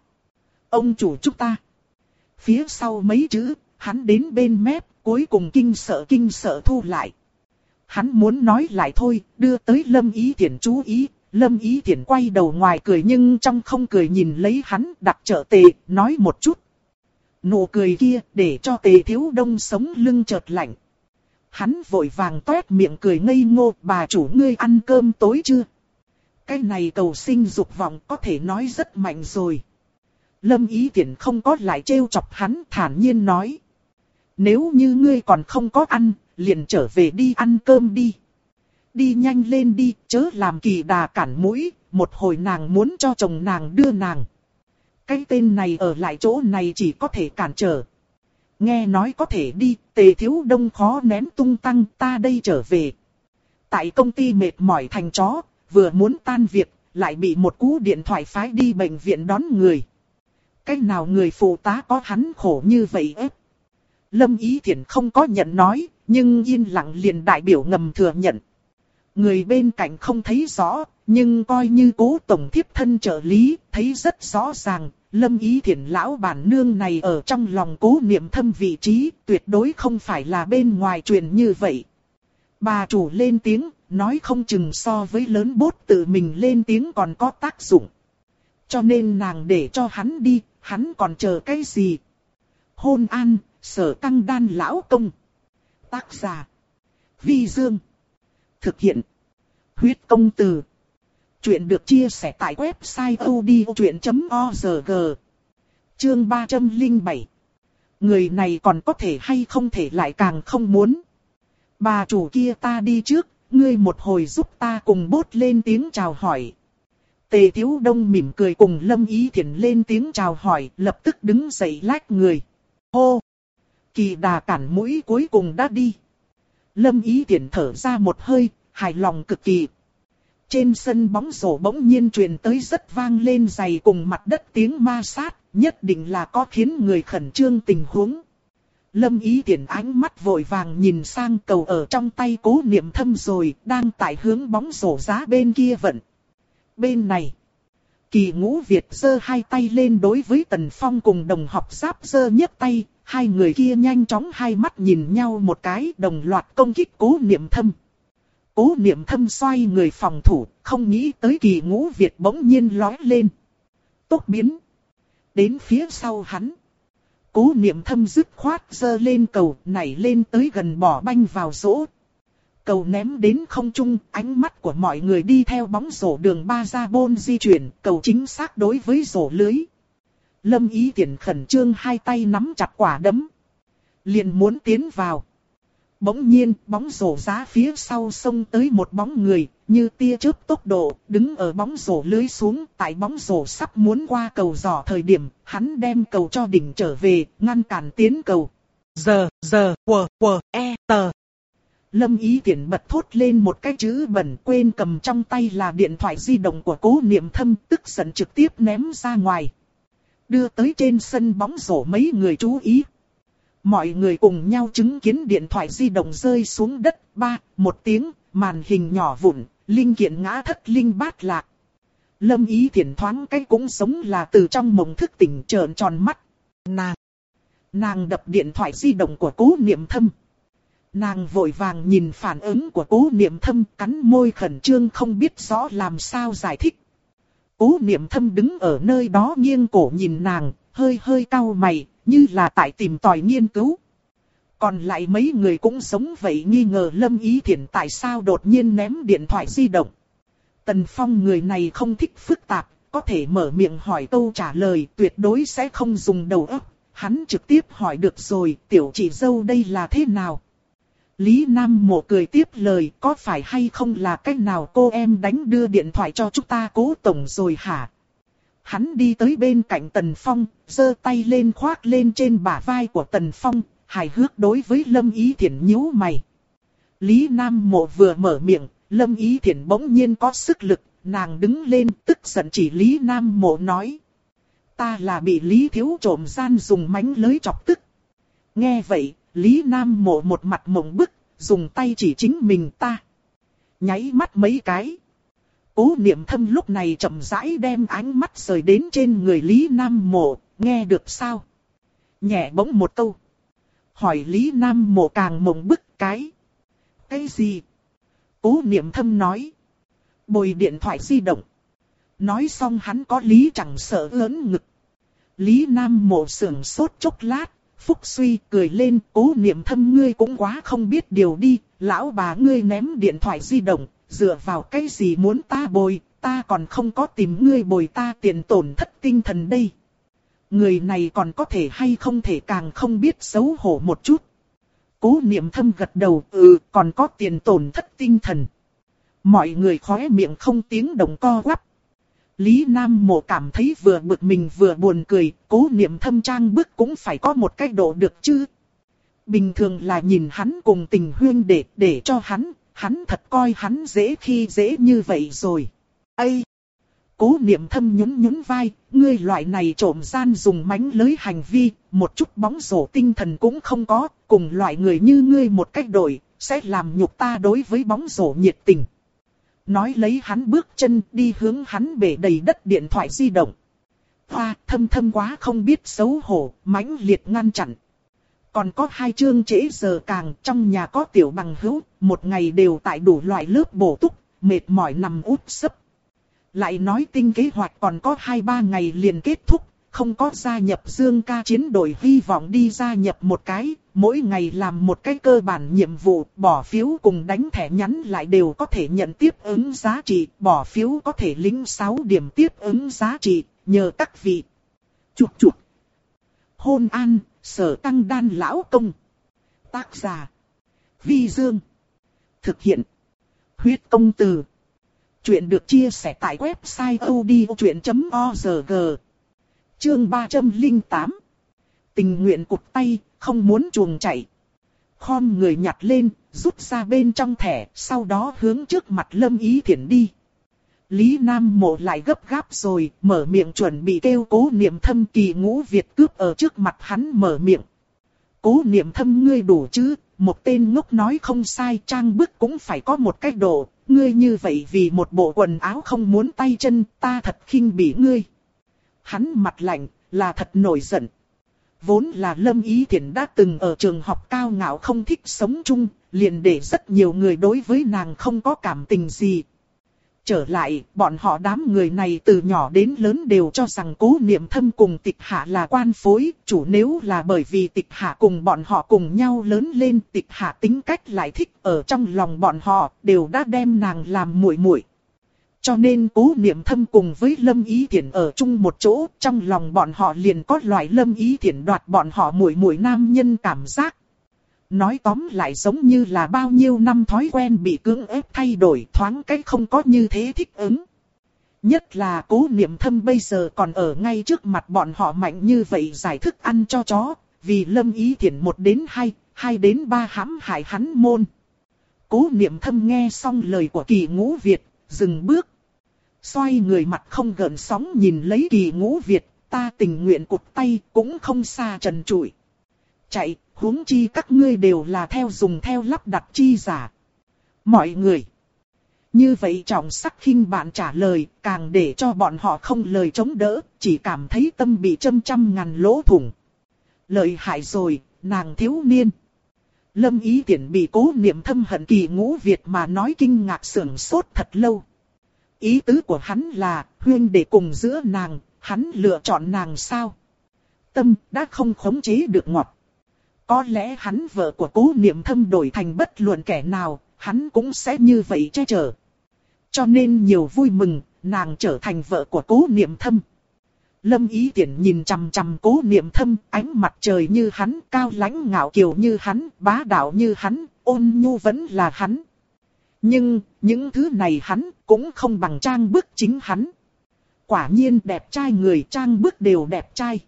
Ông chủ chúng ta. Phía sau mấy chữ, hắn đến bên mép, cuối cùng kinh sợ kinh sợ thu lại. Hắn muốn nói lại thôi, đưa tới Lâm Ý Thiển chú ý. Lâm Ý Thiển quay đầu ngoài cười nhưng trong không cười nhìn lấy hắn đặt trợ tề, nói một chút. Nụ cười kia để cho tề thiếu đông sống lưng chợt lạnh. Hắn vội vàng toét miệng cười ngây ngô, bà chủ ngươi ăn cơm tối chưa? Cái này cầu sinh dục vọng có thể nói rất mạnh rồi. Lâm Ý Tiễn không có lại trêu chọc hắn thản nhiên nói. Nếu như ngươi còn không có ăn, liền trở về đi ăn cơm đi. Đi nhanh lên đi, chớ làm kỳ đà cản mũi, một hồi nàng muốn cho chồng nàng đưa nàng. Cái tên này ở lại chỗ này chỉ có thể cản trở. Nghe nói có thể đi, tề thiếu đông khó nén tung tăng ta đây trở về. Tại công ty mệt mỏi thành chó, vừa muốn tan việc, lại bị một cú điện thoại phái đi bệnh viện đón người cái nào người phụ tá có hắn khổ như vậy ếp. Lâm Ý Thiển không có nhận nói, nhưng yên lặng liền đại biểu ngầm thừa nhận. Người bên cạnh không thấy rõ, nhưng coi như cố tổng thiếp thân trợ lý, thấy rất rõ ràng, Lâm Ý Thiển lão bản nương này ở trong lòng cố niệm thâm vị trí, tuyệt đối không phải là bên ngoài truyền như vậy. Bà chủ lên tiếng, nói không chừng so với lớn bốt tự mình lên tiếng còn có tác dụng. Cho nên nàng để cho hắn đi, hắn còn chờ cái gì? Hôn an, sở căng đan lão công. Tác giả. Vi Dương. Thực hiện. Huyết công từ. Chuyện được chia sẻ tại website odchuyện.org. Chương 307. Người này còn có thể hay không thể lại càng không muốn. Bà chủ kia ta đi trước, ngươi một hồi giúp ta cùng bốt lên tiếng chào hỏi. Tề Tiếu Đông mỉm cười cùng Lâm Ý Thiển lên tiếng chào hỏi, lập tức đứng dậy lách người. Hô! Kỳ đà cản mũi cuối cùng đã đi. Lâm Ý Thiển thở ra một hơi, hài lòng cực kỳ. Trên sân bóng rổ bỗng nhiên truyền tới rất vang lên dày cùng mặt đất tiếng ma sát, nhất định là có khiến người khẩn trương tình huống. Lâm ý tiện ánh mắt vội vàng nhìn sang cầu ở trong tay cố niệm thâm rồi, đang tại hướng bóng rổ giá bên kia vận bên này. Kỳ ngũ Việt giơ hai tay lên đối với Tần Phong cùng đồng học giáp giơ nhấc tay, hai người kia nhanh chóng hai mắt nhìn nhau một cái đồng loạt công kích cố niệm thâm. Cố niệm thâm xoay người phòng thủ, không nghĩ tới kỳ ngũ Việt bỗng nhiên lói lên. Tốt biến. Đến phía sau hắn. Cố niệm thâm dứt khoát giơ lên cầu, nảy lên tới gần bỏ banh vào rỗ, cầu ném đến không trung, ánh mắt của mọi người đi theo bóng rổ đường ba ra bôn di chuyển, cầu chính xác đối với rổ lưới. Lâm ý tiện khẩn trương hai tay nắm chặt quả đấm. Liền muốn tiến vào. Bỗng nhiên, bóng rổ giá phía sau xông tới một bóng người, như tia chớp tốc độ, đứng ở bóng rổ lưới xuống, tại bóng rổ sắp muốn qua cầu giỏ thời điểm, hắn đem cầu cho đỉnh trở về, ngăn cản tiến cầu. Giờ, giờ, quờ, quờ, e, tờ. Lâm ý tiện bật thốt lên một cái chữ bẩn quên cầm trong tay là điện thoại di động của cố niệm thâm tức giận trực tiếp ném ra ngoài. Đưa tới trên sân bóng rổ mấy người chú ý. Mọi người cùng nhau chứng kiến điện thoại di động rơi xuống đất, ba, một tiếng, màn hình nhỏ vụn, linh kiện ngã thất linh bát lạc. Lâm ý thiển thoáng cái cũng sống là từ trong mộng thức tỉnh trợn tròn mắt. Nàng! Nàng đập điện thoại di động của cố niệm thâm. Nàng vội vàng nhìn phản ứng của cố niệm thâm cắn môi khẩn trương không biết rõ làm sao giải thích. Cố niệm thâm đứng ở nơi đó nghiêng cổ nhìn nàng, hơi hơi cau mày, như là tại tìm tòi nghiên cứu. Còn lại mấy người cũng sống vậy nghi ngờ Lâm Ý Thiển tại sao đột nhiên ném điện thoại di động. Tần Phong người này không thích phức tạp, có thể mở miệng hỏi câu trả lời tuyệt đối sẽ không dùng đầu óc. Hắn trực tiếp hỏi được rồi, tiểu chị dâu đây là thế nào? Lý Nam Mộ cười tiếp lời, có phải hay không là cách nào cô em đánh đưa điện thoại cho chúng ta cố tổng rồi hả? Hắn đi tới bên cạnh Tần Phong, giơ tay lên khoác lên trên bả vai của Tần Phong, hài hước đối với Lâm Ý Thiển nhíu mày. Lý Nam Mộ vừa mở miệng, Lâm Ý Thiển bỗng nhiên có sức lực, nàng đứng lên tức giận chỉ Lý Nam Mộ nói. Ta là bị Lý Thiếu trộm gian dùng mánh lưới chọc tức. Nghe vậy, Lý Nam Mộ một mặt mộng bức, dùng tay chỉ chính mình ta. Nháy mắt mấy cái. Cố niệm thâm lúc này chậm rãi đem ánh mắt rời đến trên người Lý Nam Mộ, nghe được sao? Nhẹ bỗng một câu. Hỏi Lý Nam Mộ càng mộng bức cái. Cái gì? Cố niệm thâm nói. Bồi điện thoại di động. Nói xong hắn có lý chẳng sợ lớn ngực. Lý Nam Mộ sưởng sốt chốc lát, Phúc suy cười lên, cố niệm thâm ngươi cũng quá không biết điều đi, lão bà ngươi ném điện thoại di động, dựa vào cái gì muốn ta bồi, ta còn không có tìm ngươi bồi ta tiền tổn thất tinh thần đây. Người này còn có thể hay không thể càng không biết xấu hổ một chút. Cố niệm thâm gật đầu, ừ, còn có tiền tổn thất tinh thần. Mọi người khóe miệng không tiếng đồng co quắp. Lý Nam Mộ cảm thấy vừa bực mình vừa buồn cười, cố niệm thâm trang bức cũng phải có một cách độ được chứ. Bình thường là nhìn hắn cùng tình huyên để, để cho hắn, hắn thật coi hắn dễ khi dễ như vậy rồi. Ây! Cố niệm thâm nhún nhún vai, ngươi loại này trộm gian dùng mánh lưới hành vi, một chút bóng rổ tinh thần cũng không có, cùng loại người như ngươi một cách đổi, sẽ làm nhục ta đối với bóng rổ nhiệt tình nói lấy hắn bước chân đi hướng hắn bể đầy đất điện thoại di động. Hoa thâm thâm quá không biết xấu hổ, mãnh liệt ngăn chặn. Còn có hai chương trễ giờ càng trong nhà có tiểu bằng hữu, một ngày đều tại đủ loại lớp bổ túc, mệt mỏi nằm út sấp. Lại nói tinh kế hoạch còn có hai ba ngày liền kết thúc, không có gia nhập dương ca chiến đội hy vọng đi gia nhập một cái, mỗi ngày làm một cái cơ bản nhiệm vụ, bỏ phiếu cùng đánh thẻ nhắn lại đều có thể nhận tiếp ứng giá trị, bỏ phiếu có thể lính 6 điểm tiếp ứng giá trị, nhờ các vị. Chụp chụp. Hôn an, sở tăng đan lão công. Tác giả. Vi Dương. Thực hiện. Huyết công từ. Chuyện được chia sẻ tại website odchuyện.org. Chương 308 Tình nguyện cụt tay, không muốn chuồng chạy. Khom người nhặt lên, rút ra bên trong thẻ, sau đó hướng trước mặt Lâm Ý Thiển đi. Lý Nam Mộ lại gấp gáp rồi, mở miệng chuẩn bị kêu cố niệm thâm kỳ ngũ Việt cướp ở trước mặt hắn mở miệng. Cố niệm thâm ngươi đủ chứ, một tên ngốc nói không sai trang bức cũng phải có một cách độ, ngươi như vậy vì một bộ quần áo không muốn tay chân, ta thật khinh bỉ ngươi. Hắn mặt lạnh, là thật nổi giận. Vốn là Lâm Ý Thiển đã từng ở trường học cao ngạo không thích sống chung, liền để rất nhiều người đối với nàng không có cảm tình gì. Trở lại, bọn họ đám người này từ nhỏ đến lớn đều cho rằng cố niệm thâm cùng tịch hạ là quan phối, chủ nếu là bởi vì tịch hạ cùng bọn họ cùng nhau lớn lên tịch hạ tính cách lại thích ở trong lòng bọn họ, đều đã đem nàng làm muội muội cho nên cố niệm thâm cùng với Lâm Ý Thiển ở chung một chỗ, trong lòng bọn họ liền có loại Lâm Ý Thiển đoạt bọn họ mũi mũi nam nhân cảm giác. Nói tóm lại giống như là bao nhiêu năm thói quen bị cưỡng ép thay đổi thoáng cách không có như thế thích ứng. Nhất là cố niệm thâm bây giờ còn ở ngay trước mặt bọn họ mạnh như vậy giải thức ăn cho chó, vì lâm ý thiện một đến hai, hai đến ba hãm hại hắn môn. Cố niệm thâm nghe xong lời của kỳ ngũ Việt, dừng bước. Xoay người mặt không gợn sóng nhìn lấy kỳ ngũ Việt, ta tình nguyện cụt tay cũng không xa trần trụi. Chạy, huống chi các ngươi đều là theo dùng theo lắp đặt chi giả. Mọi người. Như vậy trọng sắc khinh bạn trả lời, càng để cho bọn họ không lời chống đỡ, chỉ cảm thấy tâm bị châm trăm ngàn lỗ thủng. Lợi hại rồi, nàng thiếu niên. Lâm ý tiện bị cố niệm thâm hận kỳ ngũ Việt mà nói kinh ngạc sưởng sốt thật lâu. Ý tứ của hắn là, huyên để cùng giữa nàng, hắn lựa chọn nàng sao? Tâm đã không khống chế được ngọt. Có lẽ hắn vợ của cố niệm thâm đổi thành bất luận kẻ nào, hắn cũng sẽ như vậy che chở. Cho nên nhiều vui mừng, nàng trở thành vợ của cố niệm thâm. Lâm ý tiện nhìn chằm chằm cố niệm thâm, ánh mặt trời như hắn, cao lãnh ngạo kiều như hắn, bá đạo như hắn, ôn nhu vẫn là hắn. Nhưng, những thứ này hắn cũng không bằng trang bức chính hắn. Quả nhiên đẹp trai người trang bức đều đẹp trai.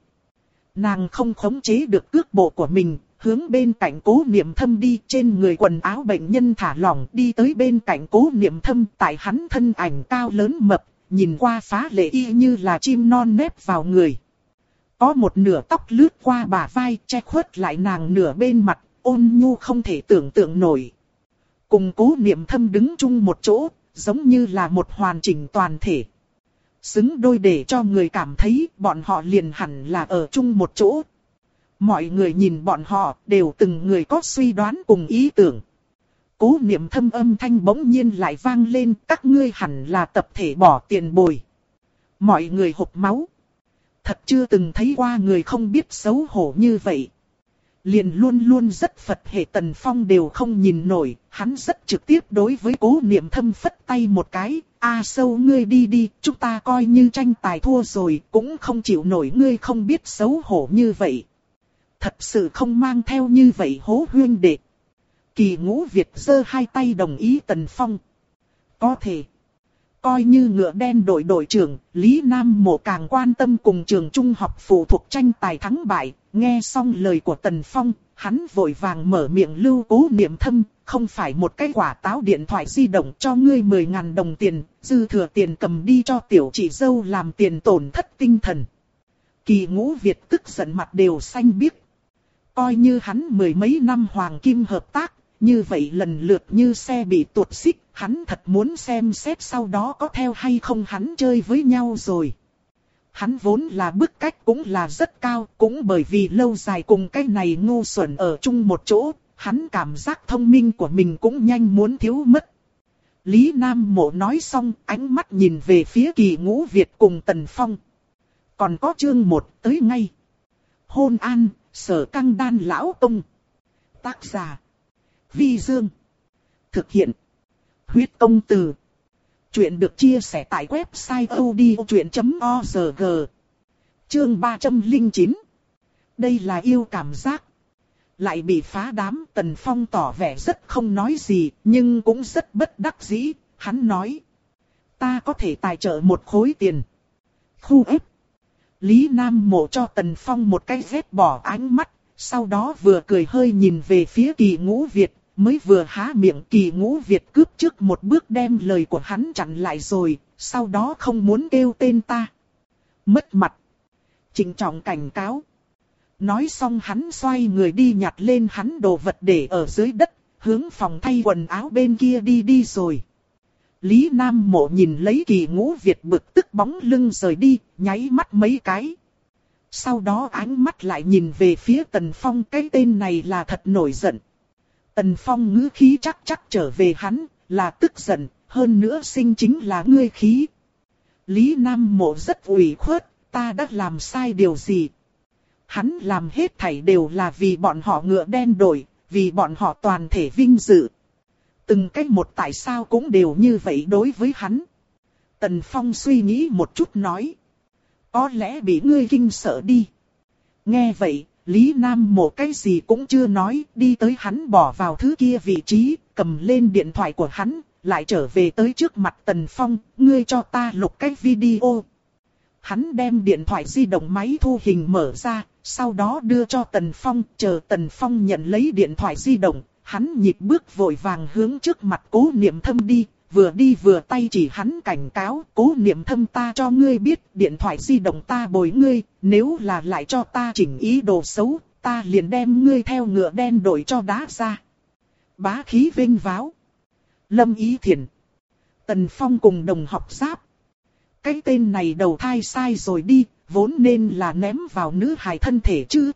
Nàng không khống chế được cước bộ của mình, hướng bên cạnh cố niệm thâm đi trên người quần áo bệnh nhân thả lỏng đi tới bên cạnh cố niệm thâm tại hắn thân ảnh cao lớn mập, nhìn qua phá lệ y như là chim non nếp vào người. Có một nửa tóc lướt qua bả vai che khuất lại nàng nửa bên mặt, ôn nhu không thể tưởng tượng nổi. Cùng cố niệm thâm đứng chung một chỗ, giống như là một hoàn chỉnh toàn thể. Xứng đôi để cho người cảm thấy bọn họ liền hẳn là ở chung một chỗ, Mọi người nhìn bọn họ đều từng người có suy đoán cùng ý tưởng. Cố niệm thâm âm thanh bỗng nhiên lại vang lên các ngươi hẳn là tập thể bỏ tiền bồi. Mọi người hộp máu. Thật chưa từng thấy qua người không biết xấu hổ như vậy. Liền luôn luôn rất Phật hệ tần phong đều không nhìn nổi, hắn rất trực tiếp đối với cố niệm thâm phất tay một cái, a sâu ngươi đi đi, chúng ta coi như tranh tài thua rồi, cũng không chịu nổi ngươi không biết xấu hổ như vậy thật sự không mang theo như vậy hố huyên đệ. Kỳ ngũ Việt giơ hai tay đồng ý Tần Phong. Có thể. Coi như ngựa đen đội đội trưởng, Lý Nam Mộ càng quan tâm cùng trường trung học phụ thuộc tranh tài thắng bại, nghe xong lời của Tần Phong, hắn vội vàng mở miệng lưu cố niệm thâm, không phải một cái quả táo điện thoại di động cho ngươi 10.000 đồng tiền, dư thừa tiền cầm đi cho tiểu chị dâu làm tiền tổn thất tinh thần. Kỳ ngũ Việt tức giận mặt đều xanh biếc. Coi như hắn mười mấy năm hoàng kim hợp tác, như vậy lần lượt như xe bị tuột xích, hắn thật muốn xem xét sau đó có theo hay không hắn chơi với nhau rồi. Hắn vốn là bức cách cũng là rất cao, cũng bởi vì lâu dài cùng cái này ngu xuẩn ở chung một chỗ, hắn cảm giác thông minh của mình cũng nhanh muốn thiếu mất. Lý Nam Mộ nói xong, ánh mắt nhìn về phía kỳ ngũ Việt cùng Tần Phong. Còn có chương một tới ngay. Hôn an, Sở căng đan lão tông. Tác giả. Vi Dương. Thực hiện. Huyết công từ. Chuyện được chia sẻ tại website odchuyện.org. Chương 309. Đây là yêu cảm giác. Lại bị phá đám Tần Phong tỏ vẻ rất không nói gì, nhưng cũng rất bất đắc dĩ. Hắn nói. Ta có thể tài trợ một khối tiền. Khu ép. Lý Nam mộ cho Tần Phong một cái vết bỏ ánh mắt, sau đó vừa cười hơi nhìn về phía kỳ ngũ Việt, mới vừa há miệng kỳ ngũ Việt cướp trước một bước đem lời của hắn chặn lại rồi, sau đó không muốn kêu tên ta. Mất mặt. Trình trọng cảnh cáo. Nói xong hắn xoay người đi nhặt lên hắn đồ vật để ở dưới đất, hướng phòng thay quần áo bên kia đi đi rồi. Lý Nam Mộ nhìn lấy kỳ ngũ Việt bực tức bóng lưng rời đi, nháy mắt mấy cái. Sau đó ánh mắt lại nhìn về phía Tần Phong cái tên này là thật nổi giận. Tần Phong ngữ khí chắc chắc trở về hắn, là tức giận, hơn nữa sinh chính là ngươi khí. Lý Nam Mộ rất ủy khuất, ta đã làm sai điều gì? Hắn làm hết thảy đều là vì bọn họ ngựa đen đổi, vì bọn họ toàn thể vinh dự. Từng cách một tại sao cũng đều như vậy đối với hắn. Tần Phong suy nghĩ một chút nói. Có lẽ bị ngươi kinh sợ đi. Nghe vậy, Lý Nam Mộ cái gì cũng chưa nói, đi tới hắn bỏ vào thứ kia vị trí, cầm lên điện thoại của hắn, lại trở về tới trước mặt Tần Phong, ngươi cho ta lục cái video. Hắn đem điện thoại di động máy thu hình mở ra, sau đó đưa cho Tần Phong, chờ Tần Phong nhận lấy điện thoại di động, hắn nhịp bước vội vàng hướng trước mặt cố niệm thâm đi, vừa đi vừa tay chỉ hắn cảnh cáo, cố niệm thâm ta cho ngươi biết, điện thoại di động ta bồi ngươi, nếu là lại cho ta chỉnh ý đồ xấu, ta liền đem ngươi theo ngựa đen đổi cho đá ra. Bá khí vinh váo. Lâm Ý Thiền. Tần Phong cùng đồng học giáp. Cái tên này đầu thai sai rồi đi, vốn nên là ném vào nữ hài thân thể chứ.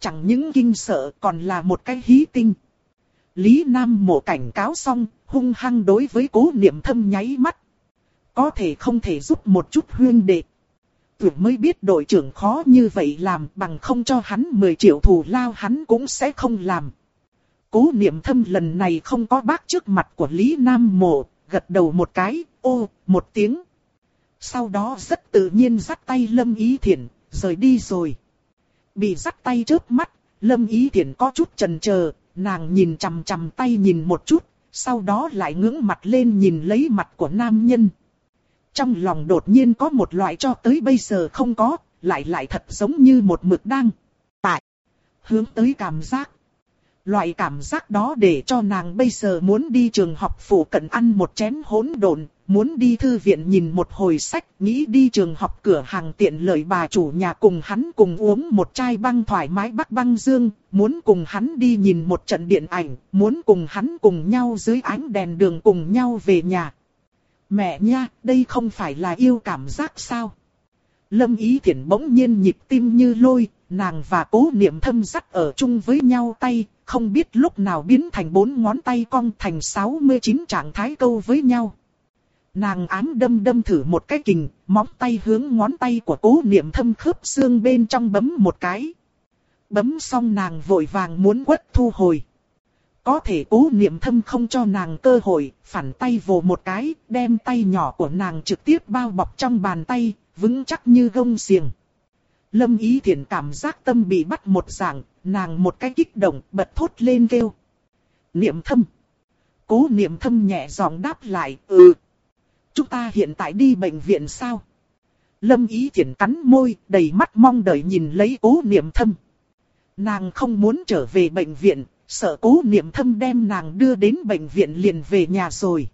Chẳng những kinh sợ còn là một cái hí tinh. Lý Nam mộ cảnh cáo xong, hung hăng đối với cố niệm thâm nháy mắt. Có thể không thể giúp một chút huyên đệ. Tuyệt mới biết đội trưởng khó như vậy làm bằng không cho hắn 10 triệu thù lao hắn cũng sẽ không làm. Cố niệm thâm lần này không có bác trước mặt của Lý Nam Mộ, gật đầu một cái, ô, một tiếng. Sau đó rất tự nhiên dắt tay Lâm Ý Thiển, rời đi rồi. Bị dắt tay trước mắt, Lâm Ý Thiển có chút chần chờ, nàng nhìn chằm chằm tay nhìn một chút, sau đó lại ngưỡng mặt lên nhìn lấy mặt của nam nhân. Trong lòng đột nhiên có một loại cho tới bây giờ không có, lại lại thật giống như một mực đang tại hướng tới cảm giác. Loại cảm giác đó để cho nàng bây giờ muốn đi trường học phủ cận ăn một chén hỗn độn, muốn đi thư viện nhìn một hồi sách, nghĩ đi trường học cửa hàng tiện lợi bà chủ nhà cùng hắn cùng uống một chai băng thoải mái bắc băng dương, muốn cùng hắn đi nhìn một trận điện ảnh, muốn cùng hắn cùng nhau dưới ánh đèn đường cùng nhau về nhà. Mẹ nha, đây không phải là yêu cảm giác sao? Lâm Ý Thiển bỗng nhiên nhịp tim như lôi, nàng và cố niệm thâm sắc ở chung với nhau tay, không biết lúc nào biến thành bốn ngón tay cong thành 69 trạng thái câu với nhau. Nàng ám đâm đâm thử một cái kình, móng tay hướng ngón tay của cố niệm thâm khớp xương bên trong bấm một cái. Bấm xong nàng vội vàng muốn quất thu hồi. Có thể cố niệm thâm không cho nàng cơ hội, phản tay vồ một cái, đem tay nhỏ của nàng trực tiếp bao bọc trong bàn tay, vững chắc như gông xiềng. Lâm ý thiện cảm giác tâm bị bắt một dạng, nàng một cái kích động bật thốt lên kêu. Niệm thâm. Cố niệm thâm nhẹ giọng đáp lại, ừ. Chúng ta hiện tại đi bệnh viện sao? Lâm ý Thiển cắn môi, đầy mắt mong đợi nhìn lấy cố niệm thâm. Nàng không muốn trở về bệnh viện, sợ cố niệm thâm đem nàng đưa đến bệnh viện liền về nhà rồi.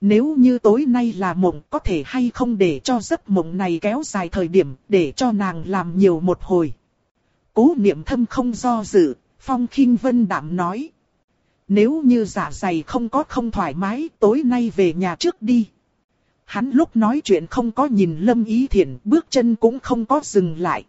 Nếu như tối nay là mộng có thể hay không để cho giấc mộng này kéo dài thời điểm để cho nàng làm nhiều một hồi. Cố niệm thâm không do dự, Phong khinh Vân đạm nói. Nếu như giả dày không có không thoải mái tối nay về nhà trước đi. Hắn lúc nói chuyện không có nhìn Lâm Ý Thiển bước chân cũng không có dừng lại.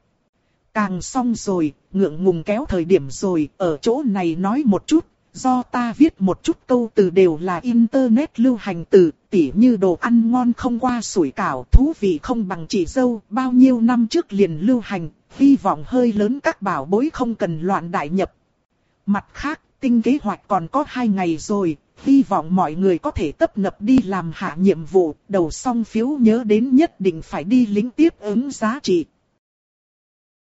Càng xong rồi, ngượng ngùng kéo thời điểm rồi, ở chỗ này nói một chút, do ta viết một chút câu từ đều là internet lưu hành từ, tỉ như đồ ăn ngon không qua sủi cảo, thú vị không bằng chỉ dâu, bao nhiêu năm trước liền lưu hành, hy vọng hơi lớn các bảo bối không cần loạn đại nhập. Mặt khác, tinh kế hoạch còn có hai ngày rồi, hy vọng mọi người có thể tấp nập đi làm hạ nhiệm vụ, đầu xong phiếu nhớ đến nhất định phải đi lính tiếp ứng giá trị.